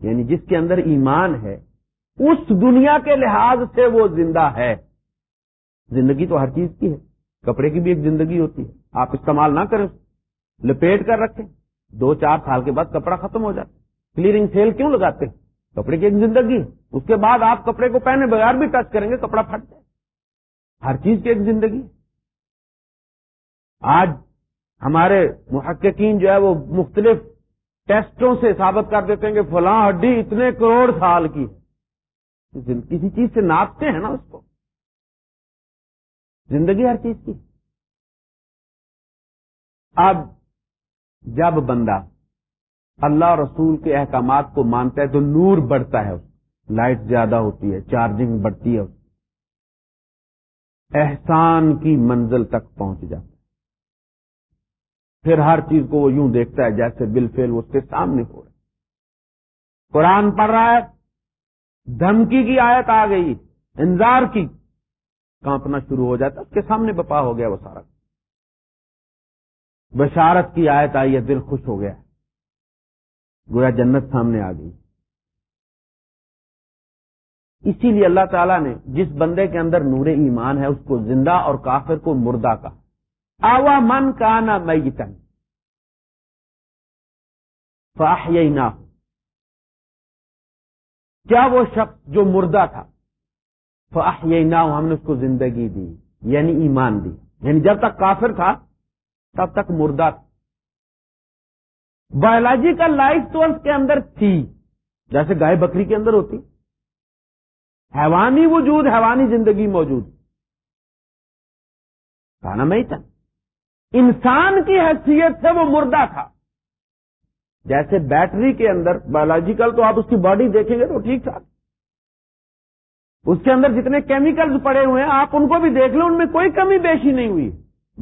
A: یعنی جس کے اندر ایمان ہے، اس دنیا کے لحاظ سے وہ زندہ ہے۔ زندگی تو ہر چیز کی ہے۔ کپڑے کی بھی ایک زندگی ہوتی ہے۔ آپ استعمال نہ کریں، لپیٹ کر رکھیں۔ دو چار سال کے بعد کپڑا ختم ہو جاتا کلیئرنگ سیل کیوں لگاتے ہیں؟ کپڑے کی ایک زندگی۔ اس کے بعد آپ کپڑے کو پہنے بغیر بھی ٹچ کریں گے، کپڑا پھٹ جائے۔ ہر چیز کی ایک زندگی۔ آج ہمارے محققین جو ہے وہ مختلف ٹیسٹوں سے ثابت کر دیتے ہیں کہ فلاں ہڈی اتنے کروڑ سال کی ہے۔ کسی چیز سے ناپتے ہیں نا اس کو۔ زندگی ہر چیز کی۔ اب جب بندہ اللہ رسول کے احکامات کو مانتا ہے تو نور بڑھتا ہے لائٹ زیادہ ہوتی ہے، چارجنگ بڑھتی ہے احسان کی منزل تک پہنچ جاتا ہے۔ پھر ہر چیز کو وہ یوں دیکھتا ہے جیسے بل فیل اس کے سامنے ہو رہا ہے۔ قرآن پڑھ رہا ہے، دھمکی کی آیت آ گئی، انذار کی۔ کانپنا شروع ہو جاتا اس کے سامنے بپا ہو گیا وہ سارا۔ بشارت کی آیت آئی ہے، دل خوش ہو گیا۔ گویا جنت سامنے آ گئی۔ اسی لیے اللہ تعالیٰ نے جس بندے کے اندر نور ایمان ہے، اس کو زندہ اور کافر کو مردہ کا آوا من کا نہ میں فاح نہ کیا وہ شخص جو مردہ تھا؟ فاح نہ ہو ہم نے اس کو زندگی دی یعنی ایمان دی۔ یعنی جب تک کافر تھا، تب تک مردہ تھا۔ بایولوجیکل لائف تو اس کے اندر تھی۔ جیسے گائے بکری کے اندر ہوتی۔ حیوانی وجود، حیوانی زندگی موجود۔ کہنا میں تھا۔ انسان کی حیثیت سے وہ مردہ تھا۔ جیسے بیٹری کے اندر بایولوجیکل تو آپ اس کی باڈی دیکھیں گے تو ٹھیک ٹھاک۔ اس کے اندر جتنے کیمیکلز پڑے ہوئے ہیں، آپ ان کو بھی دیکھ لیں، ان میں کوئی کمی بیشی نہیں ہوئی۔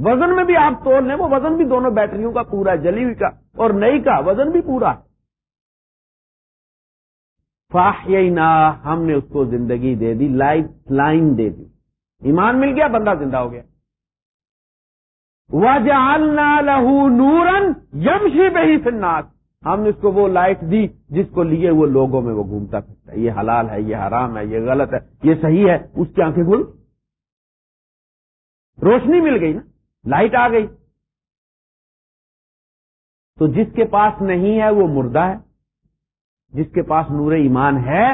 A: وزن میں بھی آپ توڑ لیں، وہ وزن بھی دونوں بیٹریوں کا پورا ہے، جلی ہوئی کا اور نئی کا وزن بھی پورا ہے۔ فاح ہم نے اس کو زندگی دے دی، لائف لائن دے دی۔ ایمان مل گیا، بندہ زندہ ہو گیا۔ وجعلنا لہو نورن یمشی بے ہی فنات ہم نے اس کو وہ لائٹ دی، جس کو لیے وہ لوگوں میں وہ گھومتا پھرتا ہے۔ یہ حلال ہے، یہ حرام ہے، یہ غلط ہے، یہ صحیح ہے، اس کی آنکھیں گل روشنی مل گئی نا۔ لائٹ آ گئی۔ تو جس کے پاس نہیں ہے وہ مردہ ہے۔ جس کے پاس نور ایمان ہے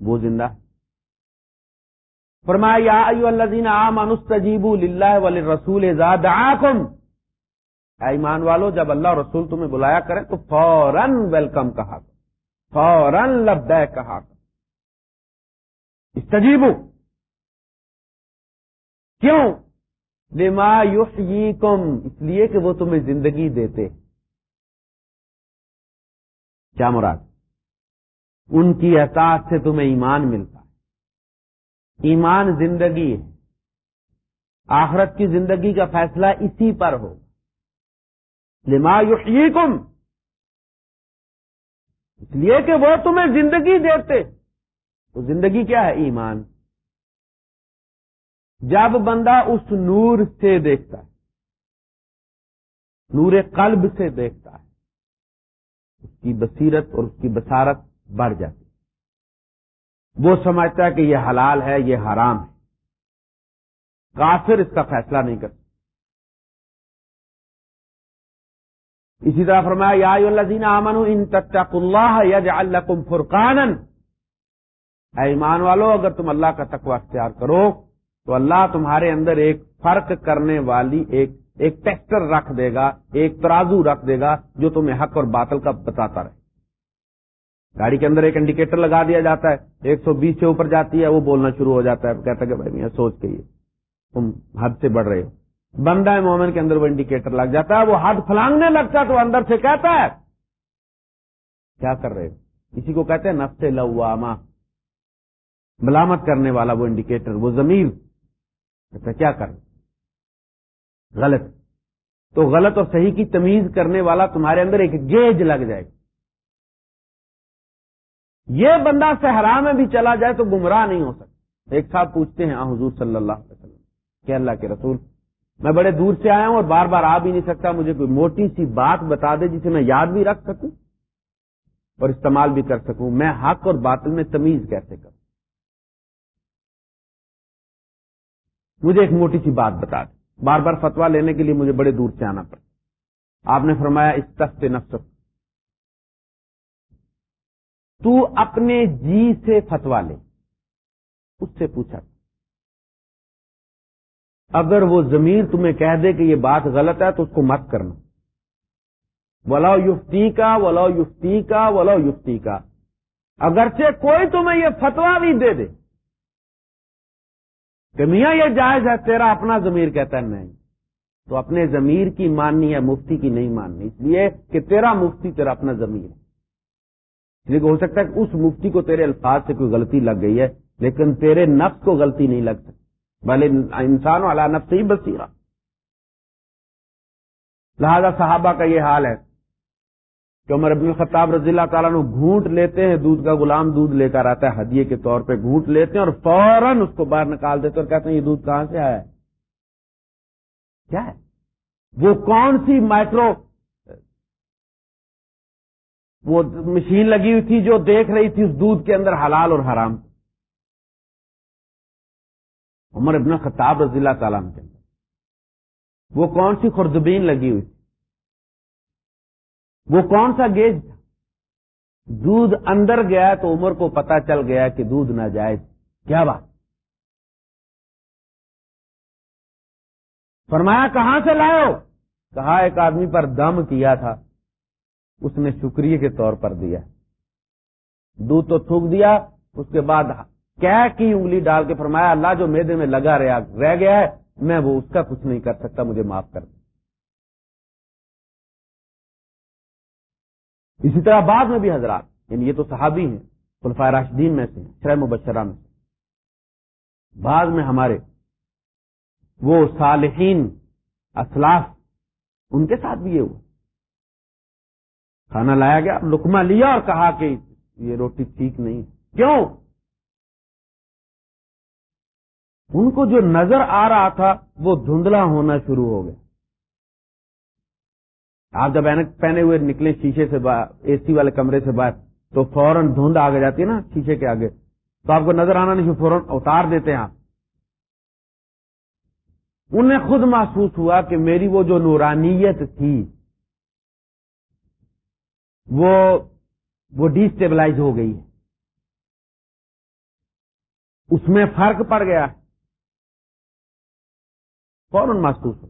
A: وہ زندہ ہے۔ فرمایا ایو الذین آمنوا اے ایمان والو، جب اللہ رسول تمہیں بلایا کرے تو فوراً ویلکم کہا فوراً لبے کہا استجیبو کیوں؟ لما یحییکم، اس لیے کہ وہ تمہیں زندگی دیتے کیا مراد؟ ان کی احساس سے تمہیں ایمان ملتا ایمان زندگی ہے۔ آخرت کی زندگی کا فیصلہ اسی پر ہو لما یحییکم، اس لیے کہ وہ تمہیں زندگی دیتے تو زندگی کیا ہے؟ ایمان۔ جب بندہ اس نور سے دیکھتا ہے، نور قلب سے دیکھتا ہے، اس کی بصیرت اور اس کی بسارت بڑھ جاتی وہ سمجھتا ہے کہ یہ حلال ہے، یہ حرام ہے۔ کافر اس کا فیصلہ نہیں کرتا۔ اسی طرح فرمایا، یا الذین آمنوا ان تتقوا اللہ یجعل لکم فرقانا۔ اے ایمان والو، اگر تم اللہ کا تقوی اختیار کرو تو اللہ تمہارے اندر ایک فرق کرنے والی ایک ایک ٹیکٹر رکھ دے گا، ایک ترازو رکھ دے گا جو تمہیں حق اور باطل کا بتاتا رہے۔ گاڑی کے اندر ایک انڈیکیٹر لگا دیا جاتا ہے، ایک سو بیس سے اوپر جاتی ہے، وہ بولنا شروع ہو جاتا ہے، کہتا ہے کہ بھائی میں سوچ کے تم حد سے بڑھ رہے ہو۔ بندہ مومن کے اندر وہ انڈیکیٹر لگ جاتا ہے، وہ حد پھلانگنے لگتا ہے تو اندر سے کہتا ہے، کیا کر رہے ہو؟ کسی کو کہتے ہیں نفس لواما ملامت کرنے والا وہ انڈیکیٹر وہ زمین کہتا کیا کر؟ غلط۔ تو غلط اور صحیح کی تمیز کرنے والا تمہارے اندر ایک گیج لگ جائے۔ گا یہ بندہ صحرا میں بھی چلا جائے تو گمراہ نہیں ہو سکتا۔ ایک صاحب پوچھتے ہیں حضور صلی اللہ علیہ وسلم، کہ اللہ کے رسول، میں بڑے دور سے آیا ہوں اور بار بار آ بھی نہیں سکتا، مجھے کوئی موٹی سی بات بتا دے جسے میں یاد بھی رکھ سکوں اور استعمال بھی کر سکوں۔ میں حق اور باطل میں تمیز کیسے کروں؟ مجھے ایک موٹی سی بات بتا دیں۔ بار بار فتوا لینے کے لیے مجھے بڑے دور سے آنا پڑا آپ نے فرمایا اس تخت نفس تو اپنے جی سے فتوا لے۔ اس سے پوچھا۔ اگر وہ ضمیر تمہیں کہہ دے کہ یہ بات غلط ہے تو اس کو مت کرنا۔ ولا یفتی کا ولا یفتی کا ولا یفتی کا اگرچہ کوئی تمہیں یہ فتوا بھی دے دے کہ میاں یہ جائز ہے، تیرا اپنا ضمیر کہتا ہے نہیں۔ تو اپنے ضمیر کی ماننی ہے، مفتی کی نہیں ماننی۔ اس لیے کہ تیرا مفتی تیرا اپنا ضمیر ہے۔ اس لیے ہو سکتا ہے کہ اس مفتی کو تیرے الفاظ سے کوئی غلطی لگ گئی ہے، لیکن تیرے نفس کو غلطی نہیں لگ سکتی۔ بھلے انسان والا نفس ہی بسیرا لہذا صحابہ کا یہ حال ہے۔ کہ عمر ابن الخطاب رضی اللہ تعالیٰ نے گھونٹ لیتے ہیں، دودھ کا غلام دودھ لے کر آتا ہے، ہدیے کے طور پہ گھونٹ لیتے ہیں اور فوراً اس کو باہر نکال دیتے اور کہتے ہیں، یہ دودھ کہاں سے آیا؟ ہے کیا ہے؟ وہ کون سی مائکرو، وہ مشین لگی ہوئی تھی جو دیکھ رہی تھی اس دودھ کے اندر حلال اور حرام؟ عمر ابن خطاب رضی اللہ تعالیٰ کے اندر۔ وہ کون سی خوردبین لگی ہوئی تھی؟ وہ کون سا گیج تھا؟ دودھ اندر گیا تو عمر کو پتا چل گیا کہ دودھ نہ جائے کیا بات؟ فرمایا، کہاں سے لائے کہا، ایک آدمی پر دم کیا تھا، اس نے شکریہ کے طور پر دیا۔ دودھ تو تھوک دیا، اس کے بعد کیا کی انگلی ڈال کے فرمایا، اللہ جو میدے میں لگا رہ گیا ہے، میں وہ اس کا کچھ نہیں کر سکتا، مجھے معاف کر اسی طرح بعد میں بھی حضرات یعنی یہ تو صحابی ہیں خلفۂ راشدین میں سے شرح مبشرہ میں سے بعض میں ہمارے وہ صالحین، اسلاف، ان کے ساتھ بھی یہ ہوا۔ کھانا لایا گیا لکما لیا اور کہا کہ یہ روٹی ٹھیک نہیں کیوں؟ ان کو جو نظر آ رہا تھا وہ دھندلا ہونا شروع ہو گیا۔ آپ جب اینک پہنے ہوئے نکلے شیشے سے اے سی والے کمرے سے باہر، تو فوراً دھند آگے جاتی ہے نا شیشے کے آگے۔ تو آپ کو نظر آنا نہیں، فوراً اتار دیتے ہیں آپ۔ انہیں خود محسوس ہوا کہ میری وہ جو نورانیت تھی، وہ وہ ڈیسٹیبلائز ہو گئی ہے۔ اس میں فرق پڑ گیا۔ فوراً محسوس ہو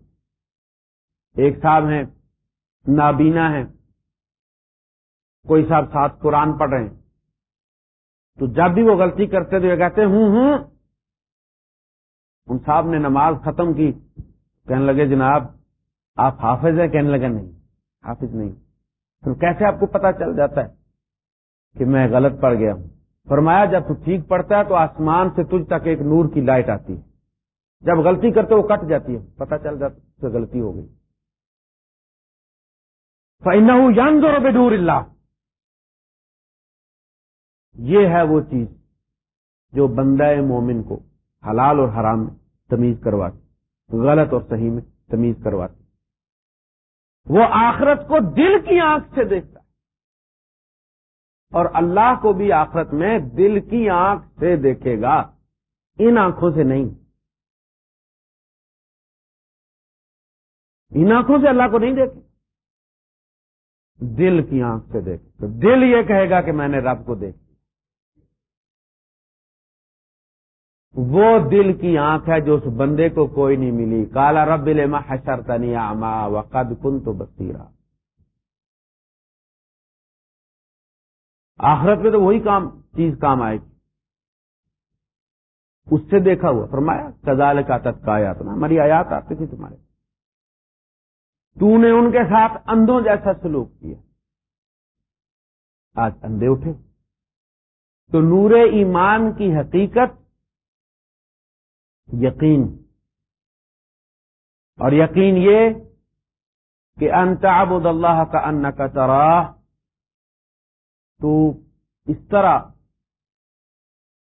A: ایک صاحب ہیں نابینا ہے کوئی صاحب ساتھ قرآن پڑھ رہے ہیں۔ تو جب بھی وہ غلطی کرتے تو یہ کہتے ہوں ہوں۔ ان صاحب نے نماز ختم کی۔ کہنے لگے، جناب، آپ حافظ ہیں؟ کہنے لگے، نہیں، حافظ نہیں۔ تو کیسے آپ کو پتا چل جاتا ہے کہ میں غلط پڑ گیا ہوں؟ فرمایا، جب تو ٹھیک پڑتا ہے تو آسمان سے تجھ تک ایک نور کی لائٹ آتی ہے۔ جب غلطی کرتے وہ کٹ جاتی ہے پتا چل جاتا غلطی ہو گئی۔ فَإِنَّهُ بے بدُورِ اللہ یہ ہے وہ چیز جو بندہ مومن کو حلال اور حرام میں تمیز کرواتی غلط اور صحیح میں تمیز کرواتی وہ آخرت کو دل کی آنکھ سے دیکھتا ہے۔ اور اللہ کو بھی آخرت میں دل کی آنکھ سے دیکھے گا، ان آنکھوں سے نہیں۔ ان آنکھوں سے اللہ کو نہیں دیکھے۔ دل کی آنکھ سے دیکھ۔ تو دل یہ کہے گا کہ میں نے رب کو دیکھ۔ وہ دل کی آنکھ ہے جو اس بندے کو کوئی نہیں ملی۔ کالا رب لما حشر تنی آما و قد کن تو بسیرا آخرت میں تو وہی کام، چیز کام آئے گی۔ اس سے دیکھا ہوا، فرمایا کزال کا تتکایات نا ہماری آیات آتی تھی تمہارے۔ تو نے ان کے ساتھ اندھوں جیسا سلوک کیا۔ آج اندھے اٹھے۔ تو نور ایمان کی حقیقت یقین۔ اور یقین یہ کہ انتعبد اللہ کا ان کا تراہ۔ تو اس طرح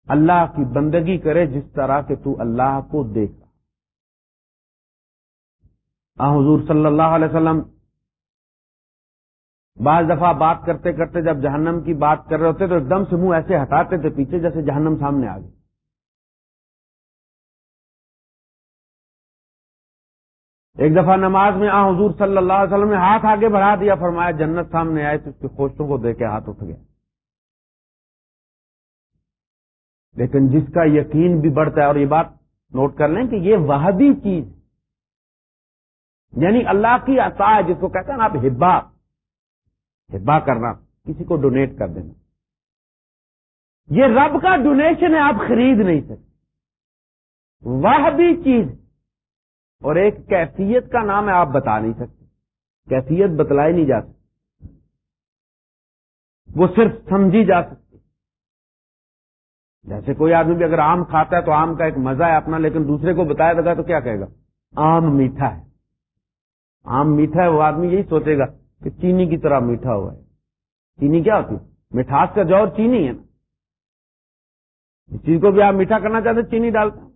A: اللہ کی بندگی کرے جس طرح کہ تو اللہ کو دیکھ۔ آ، حضور صلی اللہ علیہ وسلم بعض دفعہ بات کرتے کرتے جب جہنم کی بات کر رہے ہوتے تو ایک دم سے منہ ایسے ہٹاتے تھے پیچھے جیسے جہنم سامنے آ گئی ایک دفعہ نماز میں آ، حضور صلی اللہ علیہ وسلم نے ہاتھ آگے بڑھا دیا، فرمایا جنت سامنے آئے تو اس کے خوشوں کو دے کے ہاتھ اٹھ گیا۔ لیکن جس کا یقین بھی بڑھتا ہے اور یہ بات نوٹ کر لیں کہ یہ وحدی چیز یعنی اللہ کی عطا ہے، جس کو کہتے ہیں نا آپ ہبا ہبا کرنا، کسی کو ڈونیٹ کر دینا۔ یہ رب کا ڈونیشن ہے، آپ خرید نہیں سکتے۔ وہ بھی چیز۔ اور ایک کیفیت کا نام ہے، آپ بتا نہیں سکتے۔ کیفیت بتلائی نہیں جا سکتی۔ وہ صرف سمجھی جا سکتی۔ جیسے کوئی آدمی بھی اگر آم کھاتا ہے تو آم کا ایک مزہ ہے اپنا، لیکن دوسرے کو بتایا جائے تو کیا کہے گا؟ آم میٹھا ہے۔ آم میٹھا ہے، وہ آدمی یہی سوچے گا کہ چینی کی طرح میٹھا ہوا ہے۔ چینی کیا ہوتی؟ ہے مٹھاس کا جوہر چینی ہے نا۔ اس چیز کو بھی آپ میٹھا کرنا چاہتے چینی ڈالتے ہیں۔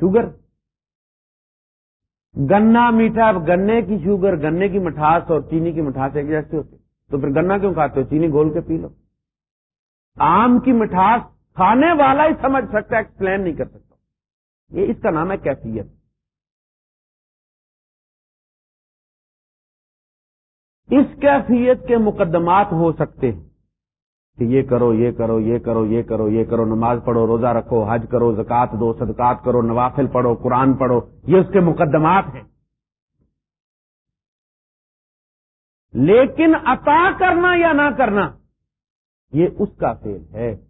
A: شوگر۔ گنا میٹھا گنے کی شوگر، گنے کی مٹھاس اور چینی کی مٹھاس ایک جیسے ہوتی تو پھر گنا کیوں کھاتے ہو؟ چینی گول کے پی لو۔ آم کی مٹھاس کھانے والا ہی سمجھ سکتا ہے، ایکسپلین نہیں کر سکتا۔ یہ اس کا نام ہے کیفیت۔ اس کیفیت کے مقدمات ہو سکتے ہیں کہ یہ کرو یہ کرو یہ کرو یہ کرو یہ کرو، نماز پڑھو، روزہ رکھو، حج کرو زکات دو، صدقات کرو، نوافل پڑھو، قرآن پڑھو، یہ اس کے مقدمات ہیں۔ لیکن عطا کرنا یا نہ کرنا، یہ اس کا فیل ہے۔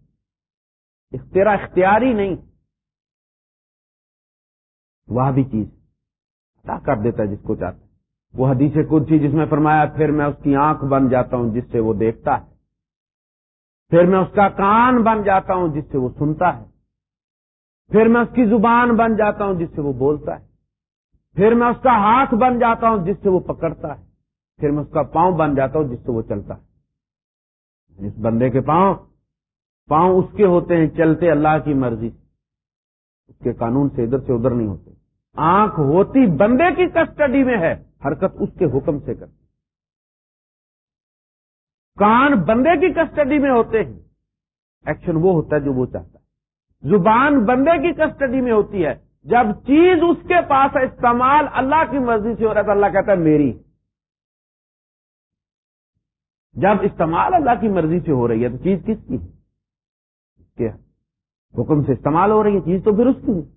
A: تیرا اختیاری نہیں۔ وہ بھی چیز عطا کر دیتا ہے جس کو چاہتا ہے۔ وہ حدیث کرسی جس میں فرمایا پھر میں اس کی آنکھ بن جاتا ہوں جس سے وہ دیکھتا ہے۔ پھر میں اس کا کان بن جاتا ہوں جس سے وہ سنتا ہے۔ پھر میں اس کی زبان بن جاتا ہوں جس سے وہ بولتا ہے۔ پھر میں اس کا ہاتھ بن جاتا ہوں جس سے وہ پکڑتا ہے۔ پھر میں اس کا پاؤں بن جاتا ہوں جس سے وہ چلتا ہے۔ یعنی اس بندے کے پاؤں پاؤں اس کے ہوتے ہیں چلتے اللہ کی مرضی اس کے قانون سے ادھر سے ادھر نہیں ہوتے۔ آنکھ ہوتی بندے کی کسٹڈی میں ہے۔ حرکت اس کے حکم سے کرتی کان بندے کی کسٹڈی میں ہوتے ہیں۔ ایکشن وہ ہوتا ہے جو وہ چاہتا ہے۔ زبان بندے کی کسٹڈی میں ہوتی ہے۔ جب چیز اس کے پاس ہے، استعمال اللہ کی مرضی سے ہو رہا ہے تو اللہ کہتا ہے میری۔ جب استعمال اللہ کی مرضی سے ہو رہی ہے تو چیز کس کی کیا حکم سے استعمال ہو رہی ہے، چیز تو پھر اس کی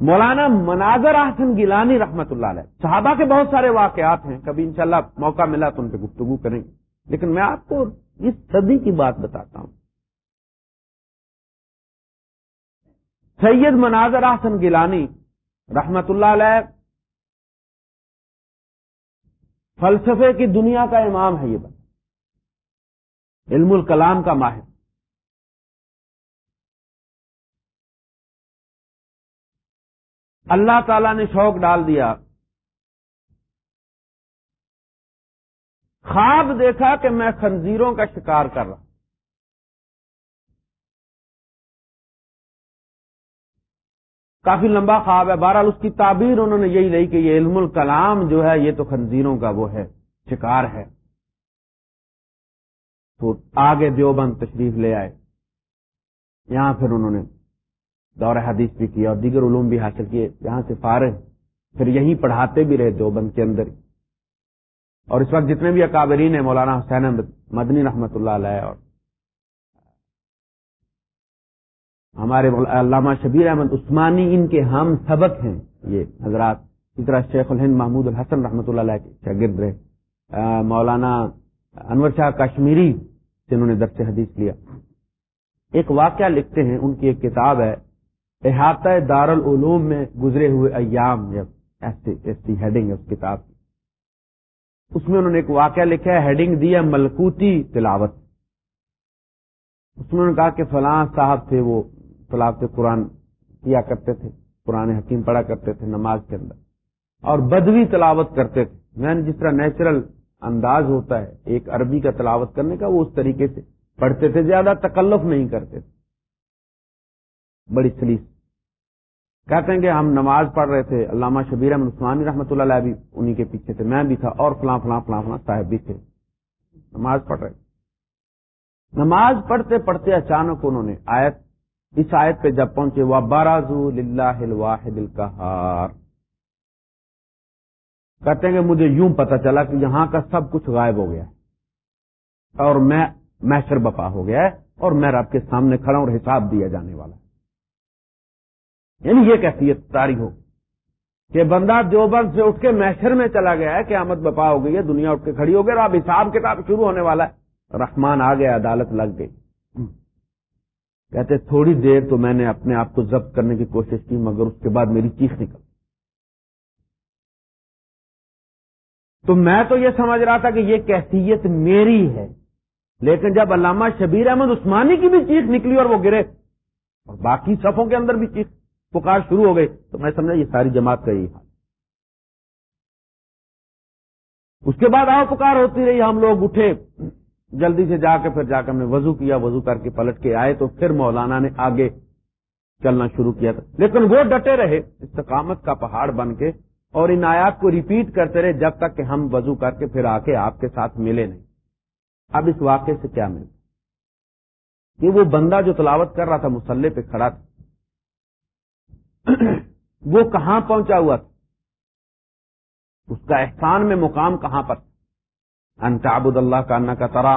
A: مولانا مناظر احسن گیلانی رحمت اللہ علیہ۔ صحابہ کے بہت سارے واقعات ہیں، کبھی انشاءاللہ موقع ملا تو ان پہ گفتگو کریں۔ گے لیکن میں آپ کو اس صدی کی بات بتاتا ہوں۔ سید مناظر احسن گیلانی رحمت اللہ علیہ فلسفے کی دنیا کا امام ہے یہ بات۔ علم الکلام کا ماہر۔ اللہ تعالی نے شوق ڈال دیا۔ خواب دیکھا کہ میں خنزیروں کا شکار کر رہا کافی لمبا خواب ہے۔ بہرحال اس کی تعبیر انہوں نے یہی رہی کہ یہ علم الکلام جو ہے، یہ تو خنزیروں کا وہ ہے، شکار ہے۔ تو آگے دیوبند تشریف لے آئے۔ یہاں پھر انہوں نے دور حدیث بھی کیا اور دیگر علوم بھی حاصل کیے، یہاں سے فارغ، پھر یہیں پڑھاتے بھی رہے دیوبند کے اندر۔ اور اس وقت جتنے بھی اکابرین ہیں، مولانا حسین احمد مدنی رحمت اللہ علیہ اور ہمارے علامہ شبیر احمد عثمانی، ان کے ہم سبق ہیں۔ یہ حضرات اسی طرح شیخ الہند محمود الحسن رحمۃ اللہ علیہ کے شاگرد رہے۔ مولانا انور شاہ کشمیری جنہوں نے درس حدیث لیا۔ ایک واقعہ لکھتے ہیں، ان کی ایک کتاب ہے۔ احاطہ دارالعلوم میں گزرے ہوئے ایام جب ایسی ہیڈنگ اس کتاب کی۔ اس میں انہوں نے ایک واقعہ لکھا ہے ہیڈنگ دیا ملکوتی تلاوت۔ اس میں انہوں نے کہا کہ فلاں صاحب تھے، وہ تلاوت قرآن کیا کرتے تھے، قرآن حکیم پڑھا کرتے تھے نماز کے اندر۔ اور بدوی تلاوت کرتے تھے۔ میں جس طرح نیچرل انداز ہوتا ہے، ایک عربی کا تلاوت کرنے کا، وہ اس طریقے سے پڑھتے تھے، زیادہ تکلف نہیں کرتے تھے۔ بڑی سلیس کہتے ہیں کہ ہم نماز پڑھ رہے تھے، علامہ شبیر احمد عثمانی رحمۃ اللہ علیہ بھی انہی کے پیچھے تھے، میں بھی تھا اور فلاں فلاں فلاں فلاں صاحب بھی تھے۔ نماز پڑھ رہے۔ نماز پڑھتے پڑھتے اچانک انہوں نے آیت، اس آیت پہ جب پہنچے وہ بارازو اللہ الواحد القہار کہتے ہیں کہ مجھے یوں پتا چلا کہ یہاں کا سب کچھ غائب ہو گیا اور میں میشر بپا ہو گیا ہے اور میں رب کے سامنے کھڑا ہوں اور حساب دیا جانے والا ہے۔ یعنی یہ کیفیت تاری ہو کہ بندہ دیوبند سے اٹھ کے میشر میں چلا گیا ہے کہ بپا ہو گئی ہے، دنیا اٹھ کے کھڑی ہو گئی اور اب حساب کتاب شروع ہونے والا ہے۔ رحمان آ گیا، عدالت لگ گئی۔ کہتے تھوڑی دیر تو میں نے اپنے آپ کو ضبط کرنے کی کوشش کی، مگر اس کے بعد میری چیخ نکل۔ تو میں تو یہ سمجھ رہا تھا کہ یہ کیفیت میری ہے، لیکن جب علامہ شبیر احمد عثمانی کی بھی چیخ نکلی اور وہ گرے، اور باقی صفوں کے اندر بھی چیخ۔ پکار شروع ہو گئی تو میں سمجھا یہ ساری جماعت کا یہی حال۔ اس کے بعد آؤ پکار ہوتی رہی، ہم لوگ اٹھے، جلدی سے جا کے پھر جا کر ہم نے وضو کیا، وضو کر کے پلٹ کے آئے تو پھر مولانا نے آگے چلنا شروع کیا تھا۔ لیکن وہ ڈٹے رہے، استقامت کا پہاڑ بن کے اور ان آیات کو ریپیٹ کرتے رہے جب تک کہ ہم وضو کر کے پھر آ کے آپ کے ساتھ ملے نہیں۔ اب اس واقعے سے کیا ملے؟ کہ وہ بندہ جو تلاوت کر رہا تھا، مسلح پہ کھڑا تھا وہ کہاں پہنچا ہوا تھا؟ اس کا احسان میں مقام کہاں پر انتابد اللہ کا کا ترا۔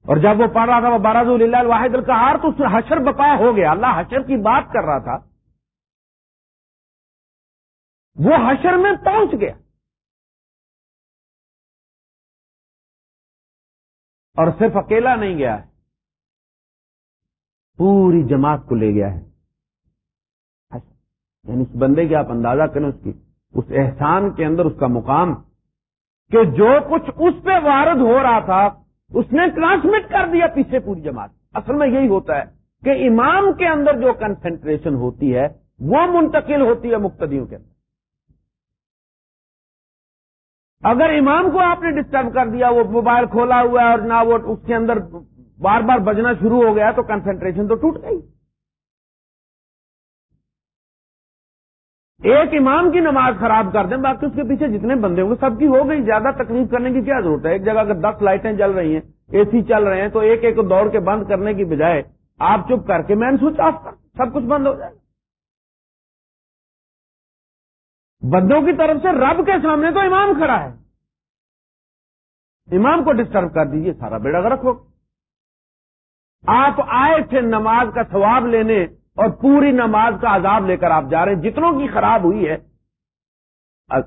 A: اور جب وہ پڑھ رہا تھا، وہ باراز اللہ واحد القہار، تو اس حشر بپا ہو گیا۔ اللہ حشر کی بات کر رہا تھا۔ وہ حشر میں پہنچ گیا۔ اور صرف اکیلا نہیں گیا ہے، پوری جماعت کو لے گیا ہے۔ یعنی اس بندے کی آپ اندازہ کریں اس کی، اس احسان کے اندر اس کا مقام کہ جو کچھ اس پہ وارد ہو رہا تھا، اس نے ٹرانسمٹ کر دیا پیچھے پوری جماعت۔ اصل میں یہی ہوتا ہے کہ امام کے اندر جو کنسنٹریشن ہوتی ہے، وہ منتقل ہوتی ہے مقتدیوں کے اندر۔ اگر امام کو آپ نے ڈسٹرب کر دیا، وہ موبائل کھولا ہوا ہے اور نہ وہ اس کے اندر بار بار بجنا شروع ہو گیا تو کنسنٹریشن تو ٹوٹ گئی۔ ایک امام کی نماز خراب کر دیں، باقی اس کے پیچھے جتنے بندے ہوں گے، سب کی ہو گئی زیادہ تکلیف کرنے کی کیا ضرورت ہے؟ ایک جگہ اگر دس لائٹیں جل رہی ہیں، اے سی چل رہے ہیں، تو ایک ایک دوڑ کے بند کرنے کی بجائے آپ چپ کر کے مین سوئچ آف کر سب کچھ بند ہو جائے۔ بندوں کی طرف سے رب کے سامنے تو امام کھڑا ہے۔ امام کو ڈسٹرب کر دیجیے سارا بیڑا گرک ہو۔ آپ آئے تھے نماز کا ثواب لینے اور پوری نماز کا عذاب لے کر آپ جا رہے ہیں۔ جتنوں کی خراب ہوئی ہے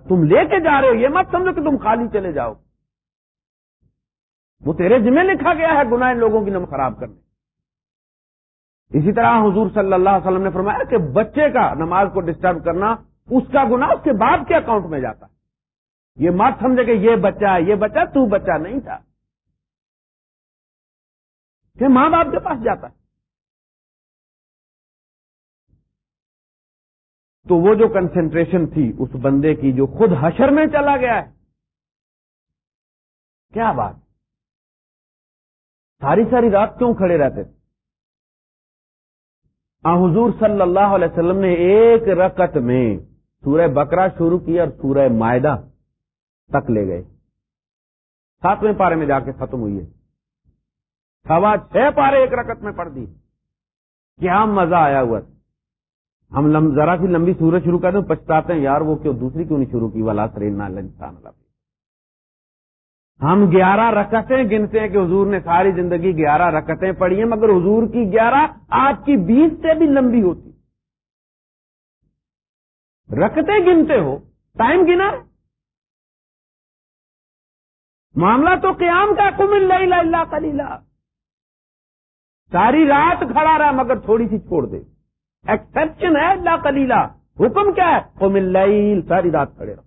A: تم لے کے جا رہے ہو، یہ مت سمجھو کہ تم خالی چلے جاؤ۔ وہ تیرے ذمہ لکھا گیا ہے گناہ لوگوں کی نم خراب کرنے۔ اسی طرح حضور صلی اللہ علیہ وسلم نے فرمایا کہ بچے کا نماز کو ڈسٹرب کرنا، اس کا گناہ اس کے باپ کے اکاؤنٹ میں جاتا۔ ہے یہ مت سمجھے کہ یہ بچہ ہے، یہ بچہ تو بچہ نہیں تھا۔ کہ ماں باپ کے پاس جاتا۔ ہے تو وہ جو کنسنٹریشن تھی اس بندے کی جو خود حشر میں چلا گیا ہے، کیا بات؟ ساری ساری رات کیوں کھڑے رہتے؟ تھے حضور صلی اللہ علیہ وسلم نے ایک رکت میں سورہ بکرا شروع کی اور سورہ معدہ تک لے گئے۔ ساتویں پارے میں جا کے ختم ہوئی ہے۔ سوا چھ پارے ایک رکت میں پڑھ دی۔ کیا مزہ آیا ہوا تھا۔ ہم ذرا سی لمبی سورج شروع کر دیں، پچھتاتے ہیں، یار وہ کیوں دوسری کیوں نہیں شروع کی؟ والا انسان ہم گیارہ رکتیں گنتے ہیں کہ حضور نے ساری زندگی گیارہ رکتیں پڑھی ہیں، مگر حضور کی گیارہ آپ کی بیس سے بھی لمبی ہوتی۔ رکتیں گنتے ہو، ٹائم گنا۔ معاملہ تو قیام کا کم اللہ اللہ کلیلہ ساری رات کھڑا رہا، مگر تھوڑی سی چھوڑ دے۔ ایکسپشن ہے اللہ کلیلہ حکم کیا ہے؟ قوم اللیل، ساری رات کھڑے رہو۔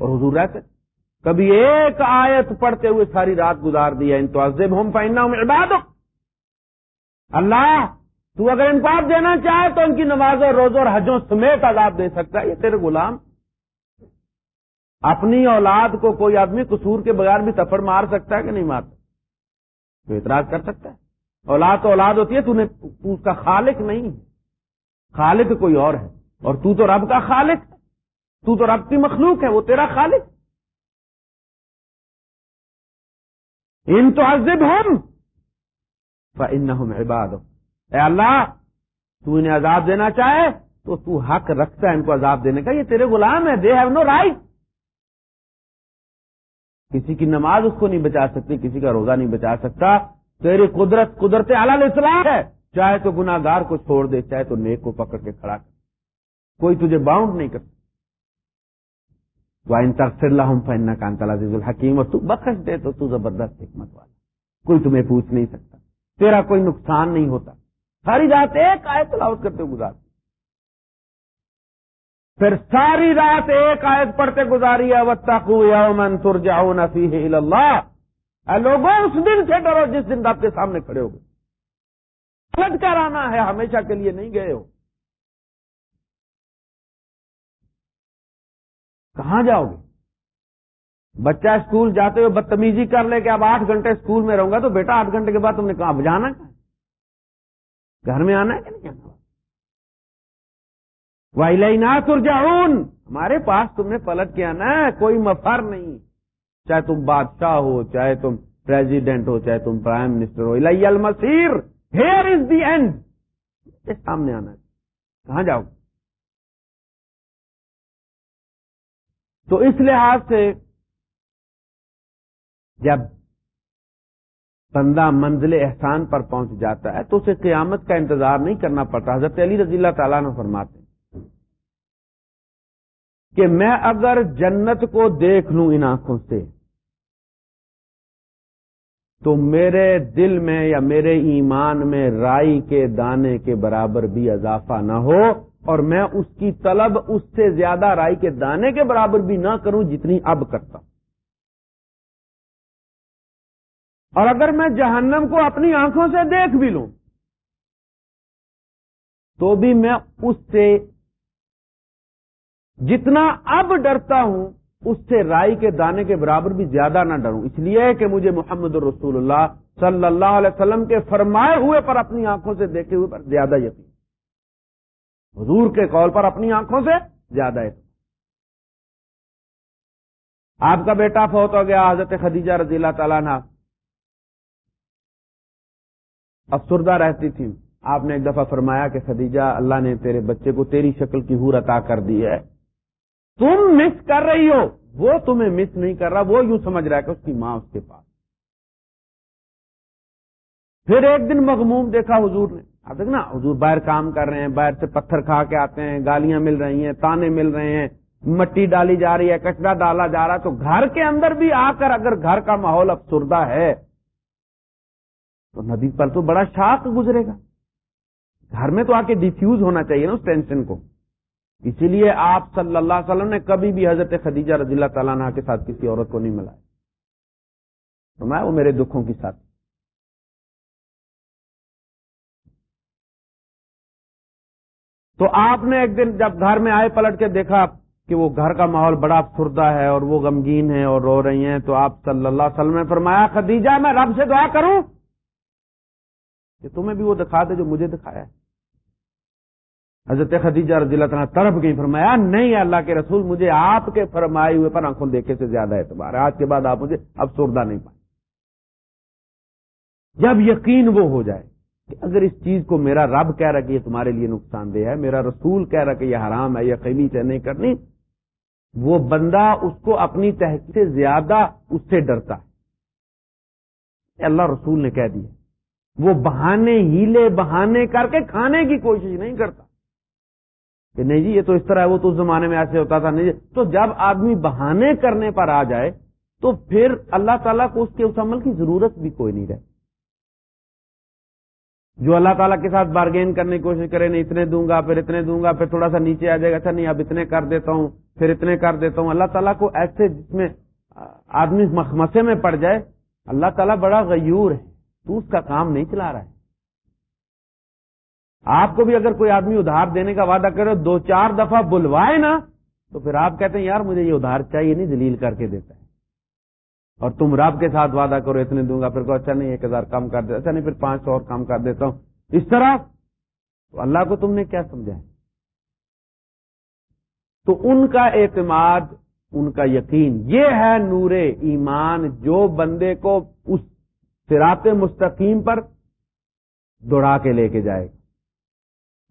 A: اور حضور رہتے۔ کبھی ایک آیت پڑھتے ہوئے ساری رات گزار دیا ان تو عزب ہم پہننا عباد۔ اللہ، تو اگر ان کو آپ دینا چاہے تو ان کی نماز اور روز اور حجوں سمیت عذاب دے سکتا ہے۔ یہ تیرے غلام۔ اپنی اولاد کو کوئی آدمی قصور کے بغیر بھی تفڑ مار سکتا ہے کہ نہیں مارتا؟ تو اعتراض کر سکتا ہے۔ اولاد تو اولاد ہوتی ہے، تو اس کا خالق نہیں ہے۔ خالق کوئی اور ہے۔ اور تو تو رب کا خالق ہے۔ تو تو رب کی مخلوق ہے، وہ تیرا خالق۔ ان تو عزب ہم فن عباد اے اللہ، تو انہیں عذاب دینا چاہے، تو تو حق رکھتا ہے ان کو عذاب دینے کا۔ یہ تیرے غلام ہے دے ہیو نو رائٹ کسی کی نماز اس کو نہیں بچا سکتی، کسی کا روزہ نہیں بچا سکتا۔ تیری قدرت قدرت اعلی اسلام ہے۔ چاہے تو گناگار کو چھوڑ دے، چاہے تو نیک کو پکڑ کے کھڑا کر۔ کوئی تجھے باؤنڈ نہیں کرتا۔ وائن تخصر ہم فن کانتا عزیز الحکیم اور تو بخش دے تو تو زبردست حکمت والا۔ کوئی تمہیں پوچھ نہیں سکتا۔ تیرا کوئی نقصان نہیں ہوتا۔ ساری رات ایک آیت تلاوت کرتے گزار۔ پھر ساری رات ایک آیت پڑھتے گزاری ہے یومن ترجعون فیہ اللہ لوگوں اس دن سے ڈرو جس دن آپ کے سامنے کھڑے ہو گئے۔ پلٹ کر آنا ہے، ہمیشہ کے لیے نہیں گئے ہو۔ کہاں جاؤ گے؟ بچہ اسکول جاتے ہوئے بدتمیزی کر لے کہ اب آٹھ گھنٹے اسکول میں رہوں گا تو بیٹا، آٹھ گھنٹے کے بعد تم نے کہا جانا کہاں؟ گھر میں آنا ہے کہ نہیں آنا وائی نا ترجعون۔ ہمارے پاس تم نے پلٹ کے آنا ہے، کوئی مفر نہیں۔ چاہے تم بادشاہ ہو، چاہے تم پریزیڈنٹ ہو، چاہے تم پرائم منسٹر ہو الائی المسیر ہیئر از دی اینڈ سامنے آنا ہے۔ کہاں جاؤ؟ تو اس لحاظ سے جب بندہ منزل احسان پر پہنچ جاتا ہے تو اسے قیامت کا انتظار نہیں کرنا پڑتا۔ حضرت علی رضی اللہ تعالیٰ نے فرماتے کہ میں اگر جنت کو دیکھ لوں ان آنکھوں سے تو میرے دل میں یا میرے ایمان میں رائی کے دانے کے برابر بھی اضافہ نہ ہو اور میں اس کی طلب اس سے زیادہ رائی کے دانے کے برابر بھی نہ کروں جتنی اب کرتا ہوں۔ اور اگر میں جہنم کو اپنی آنکھوں سے دیکھ بھی لوں، تو بھی میں اس سے جتنا اب ڈرتا ہوں اس سے رائی کے دانے کے برابر بھی زیادہ نہ ڈروں۔ اس لیے کہ مجھے محمد الرسول اللہ صلی اللہ علیہ وسلم کے فرمائے ہوئے پر اپنی آنکھوں سے دیکھے ہوئے پر زیادہ یقین۔ حضور کے کال پر اپنی آنکھوں سے زیادہ ہے آپ کا بیٹا فوت ہو گیا، حضرت خدیجہ رضی اللہ تعالیٰ نے افسردہ رہتی تھی آپ نے ایک دفعہ فرمایا کہ خدیجہ، اللہ نے تیرے بچے کو تیری شکل کی حور عطا کر دی ہے۔ تم مس کر رہی ہو۔ وہ تمہیں مس نہیں کر رہا، وہ یوں سمجھ رہا ہے کہ اس کی ماں اس کے پاس۔ پھر ایک دن مغموم دیکھا حضور نے۔ آپ دیکھ نا حضور باہر کام کر رہے ہیں، باہر سے پتھر کھا کے آتے ہیں، گالیاں مل رہی ہیں، تانے مل رہے ہیں، مٹی ڈالی جا رہی ہے، کچرا ڈالا جا رہا ہے۔ تو گھر کے اندر بھی آ کر اگر گھر کا ماحول افسردہ ہے، تو ندی پر تو بڑا شاخ گزرے گا۔ گھر میں تو آ کے ڈیفیوز ہونا چاہیے نا اس ٹینشن کو۔ اسی لیے آپ صلی اللہ علیہ وسلم نے کبھی بھی حضرت خدیجہ رضی اللہ تعالیٰ کے ساتھ کسی عورت کو نہیں ملایا۔ تو میں وہ میرے دکھوں کی ساتھ۔ تو آپ نے ایک دن جب گھر میں آئے پلٹ کے دیکھا کہ وہ گھر کا ماحول بڑا فردہ ہے اور وہ غمگین ہے اور رو رہی ہیں، تو آپ صلی اللہ علیہ وسلم نے فرمایا، خدیجہ، میں رب سے دعا کروں کہ تمہیں بھی وہ دکھا دے جو مجھے دکھایا۔ ہے حضرت خدیجہ رضی اللہ تعالیٰ طرف گئی، فرمایا نہیں اللہ کے رسول مجھے آپ کے فرمائے ہوئے پر آنکھوں دیکھے سے زیادہ اعتبار ہے۔ آج کے بعد آپ مجھے اب سردہ نہیں پائیں۔ جب یقین وہ ہو جائے کہ اگر اس چیز کو میرا رب کہہ رہا کہ یہ تمہارے لیے نقصان دہ ہے، میرا رسول کہہ رہا کہ یہ حرام ہے یہ قیمی سے نہیں کرنی، وہ بندہ اس کو اپنی تحقیق سے زیادہ اس سے ڈرتا ہے۔ اللہ، رسول نے کہہ دیا۔ وہ بہانے ہیلے بہانے کر کے کھانے کی کوشش نہیں کرتا۔ کہ نہیں جی یہ تو اس طرح ہے، وہ تو اس زمانے میں ایسے ہوتا تھا، نہیں جی۔ تو جب آدمی بہانے کرنے پر آ جائے، تو پھر اللہ تعالیٰ کو اس کے اس عمل کی ضرورت بھی کوئی نہیں رہتی جو اللہ تعالیٰ کے ساتھ بارگین کرنے کی کوشش کرے، نہیں، اتنے دوں گا، پھر اتنے دوں گا، پھر تھوڑا سا نیچے آ جائے گا اچھا نہیں، اب اتنے کر دیتا ہوں، پھر اتنے کر دیتا ہوں۔ اللہ تعالیٰ کو ایسے جس میں آدمی مخمسے میں پڑ جائے، اللہ تعالیٰ بڑا غیور ہے، تو اس کا کام نہیں چلا رہا ہے۔ آپ کو بھی اگر کوئی آدمی ادھار دینے کا وعدہ کرے دو چار دفعہ بلوائے نا، تو پھر آپ کہتے ہیں، یار مجھے یہ ادھار چاہیے نہیں دلیل کر کے دیتا ہے۔ اور تم رب کے ساتھ وعدہ کرو، اتنے دوں گا، پھر کو اچھا نہیں، ایک ہزار کم کر دیتا اچھا نہیں، پھر پانچ سو اور کم کر دیتا ہوں۔ اس طرح تو اللہ کو تم نے کیا سمجھا ہے؟ تو ان کا اعتماد، ان کا یقین، یہ ہے نور ایمان، جو بندے کو اس سراط مستقیم پر دوڑا کے لے کے جائے۔ گا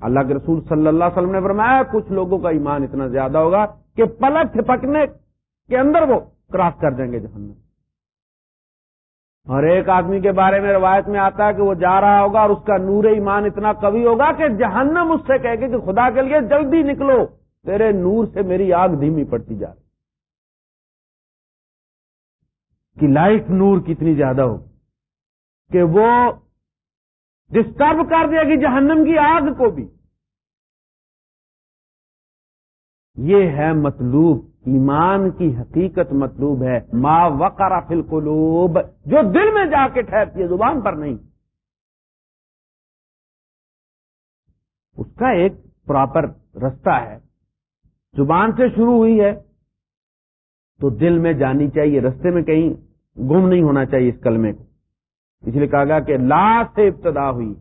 A: اللہ کے رسول صلی اللہ علیہ وسلم نے فرمایا کچھ لوگوں کا ایمان اتنا زیادہ ہوگا کہ پلک پکنے کے اندر وہ کراس کر دیں گے جہنم اور ایک آدمی کے بارے میں روایت میں آتا ہے کہ وہ جا رہا ہوگا اور اس کا نور ایمان اتنا کبھی ہوگا کہ جہنم اس سے کہے گی کہ خدا کے لیے جلدی نکلو، تیرے نور سے میری آگ دھیمی پڑتی جا رہی کہ لائف نور کتنی زیادہ ہو، کہ وہ ڈسٹرب کر دے گی جہنم کی آگ کو بھی۔ یہ ہے مطلوب، ایمان کی حقیقت مطلوب ہے۔ ما وقرا فل قلوب جو دل میں جا کے ٹھہرتی ہے، زبان پر نہیں۔ اس کا ایک پراپر رستہ ہے۔ زبان سے شروع ہوئی ہے، تو دل میں جانی چاہیے۔ رستے میں کہیں گم نہیں ہونا چاہیے اس کلمے کو۔ اس لیے کہا گیا کہ لا سے ابتدا ہوئی۔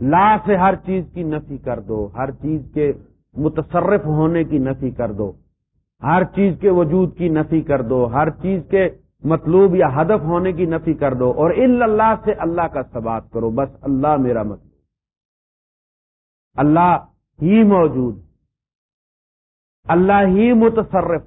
A: لا سے ہر چیز کی نفی کر دو، ہر چیز کے متصرف ہونے کی نفی کر دو۔ ہر چیز کے وجود کی نفی کر دو، ہر چیز کے مطلوب یا ہدف ہونے کی نفی کر دو۔ اور ان اللہ سے اللہ کا سبات کرو، بس اللہ میرا مطلوب اللہ ہی موجود۔ اللہ ہی متصرف۔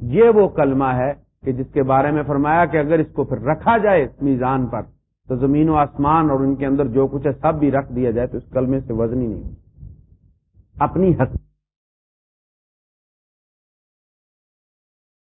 A: یہ وہ کلمہ ہے کہ جس کے بارے میں فرمایا کہ اگر اس کو پھر رکھا جائے میزان پر، تو زمین و آسمان اور ان کے اندر جو کچھ ہے سب بھی رکھ دیا جائے تو اس کلمے سے وزنی نہیں۔ اپنی حق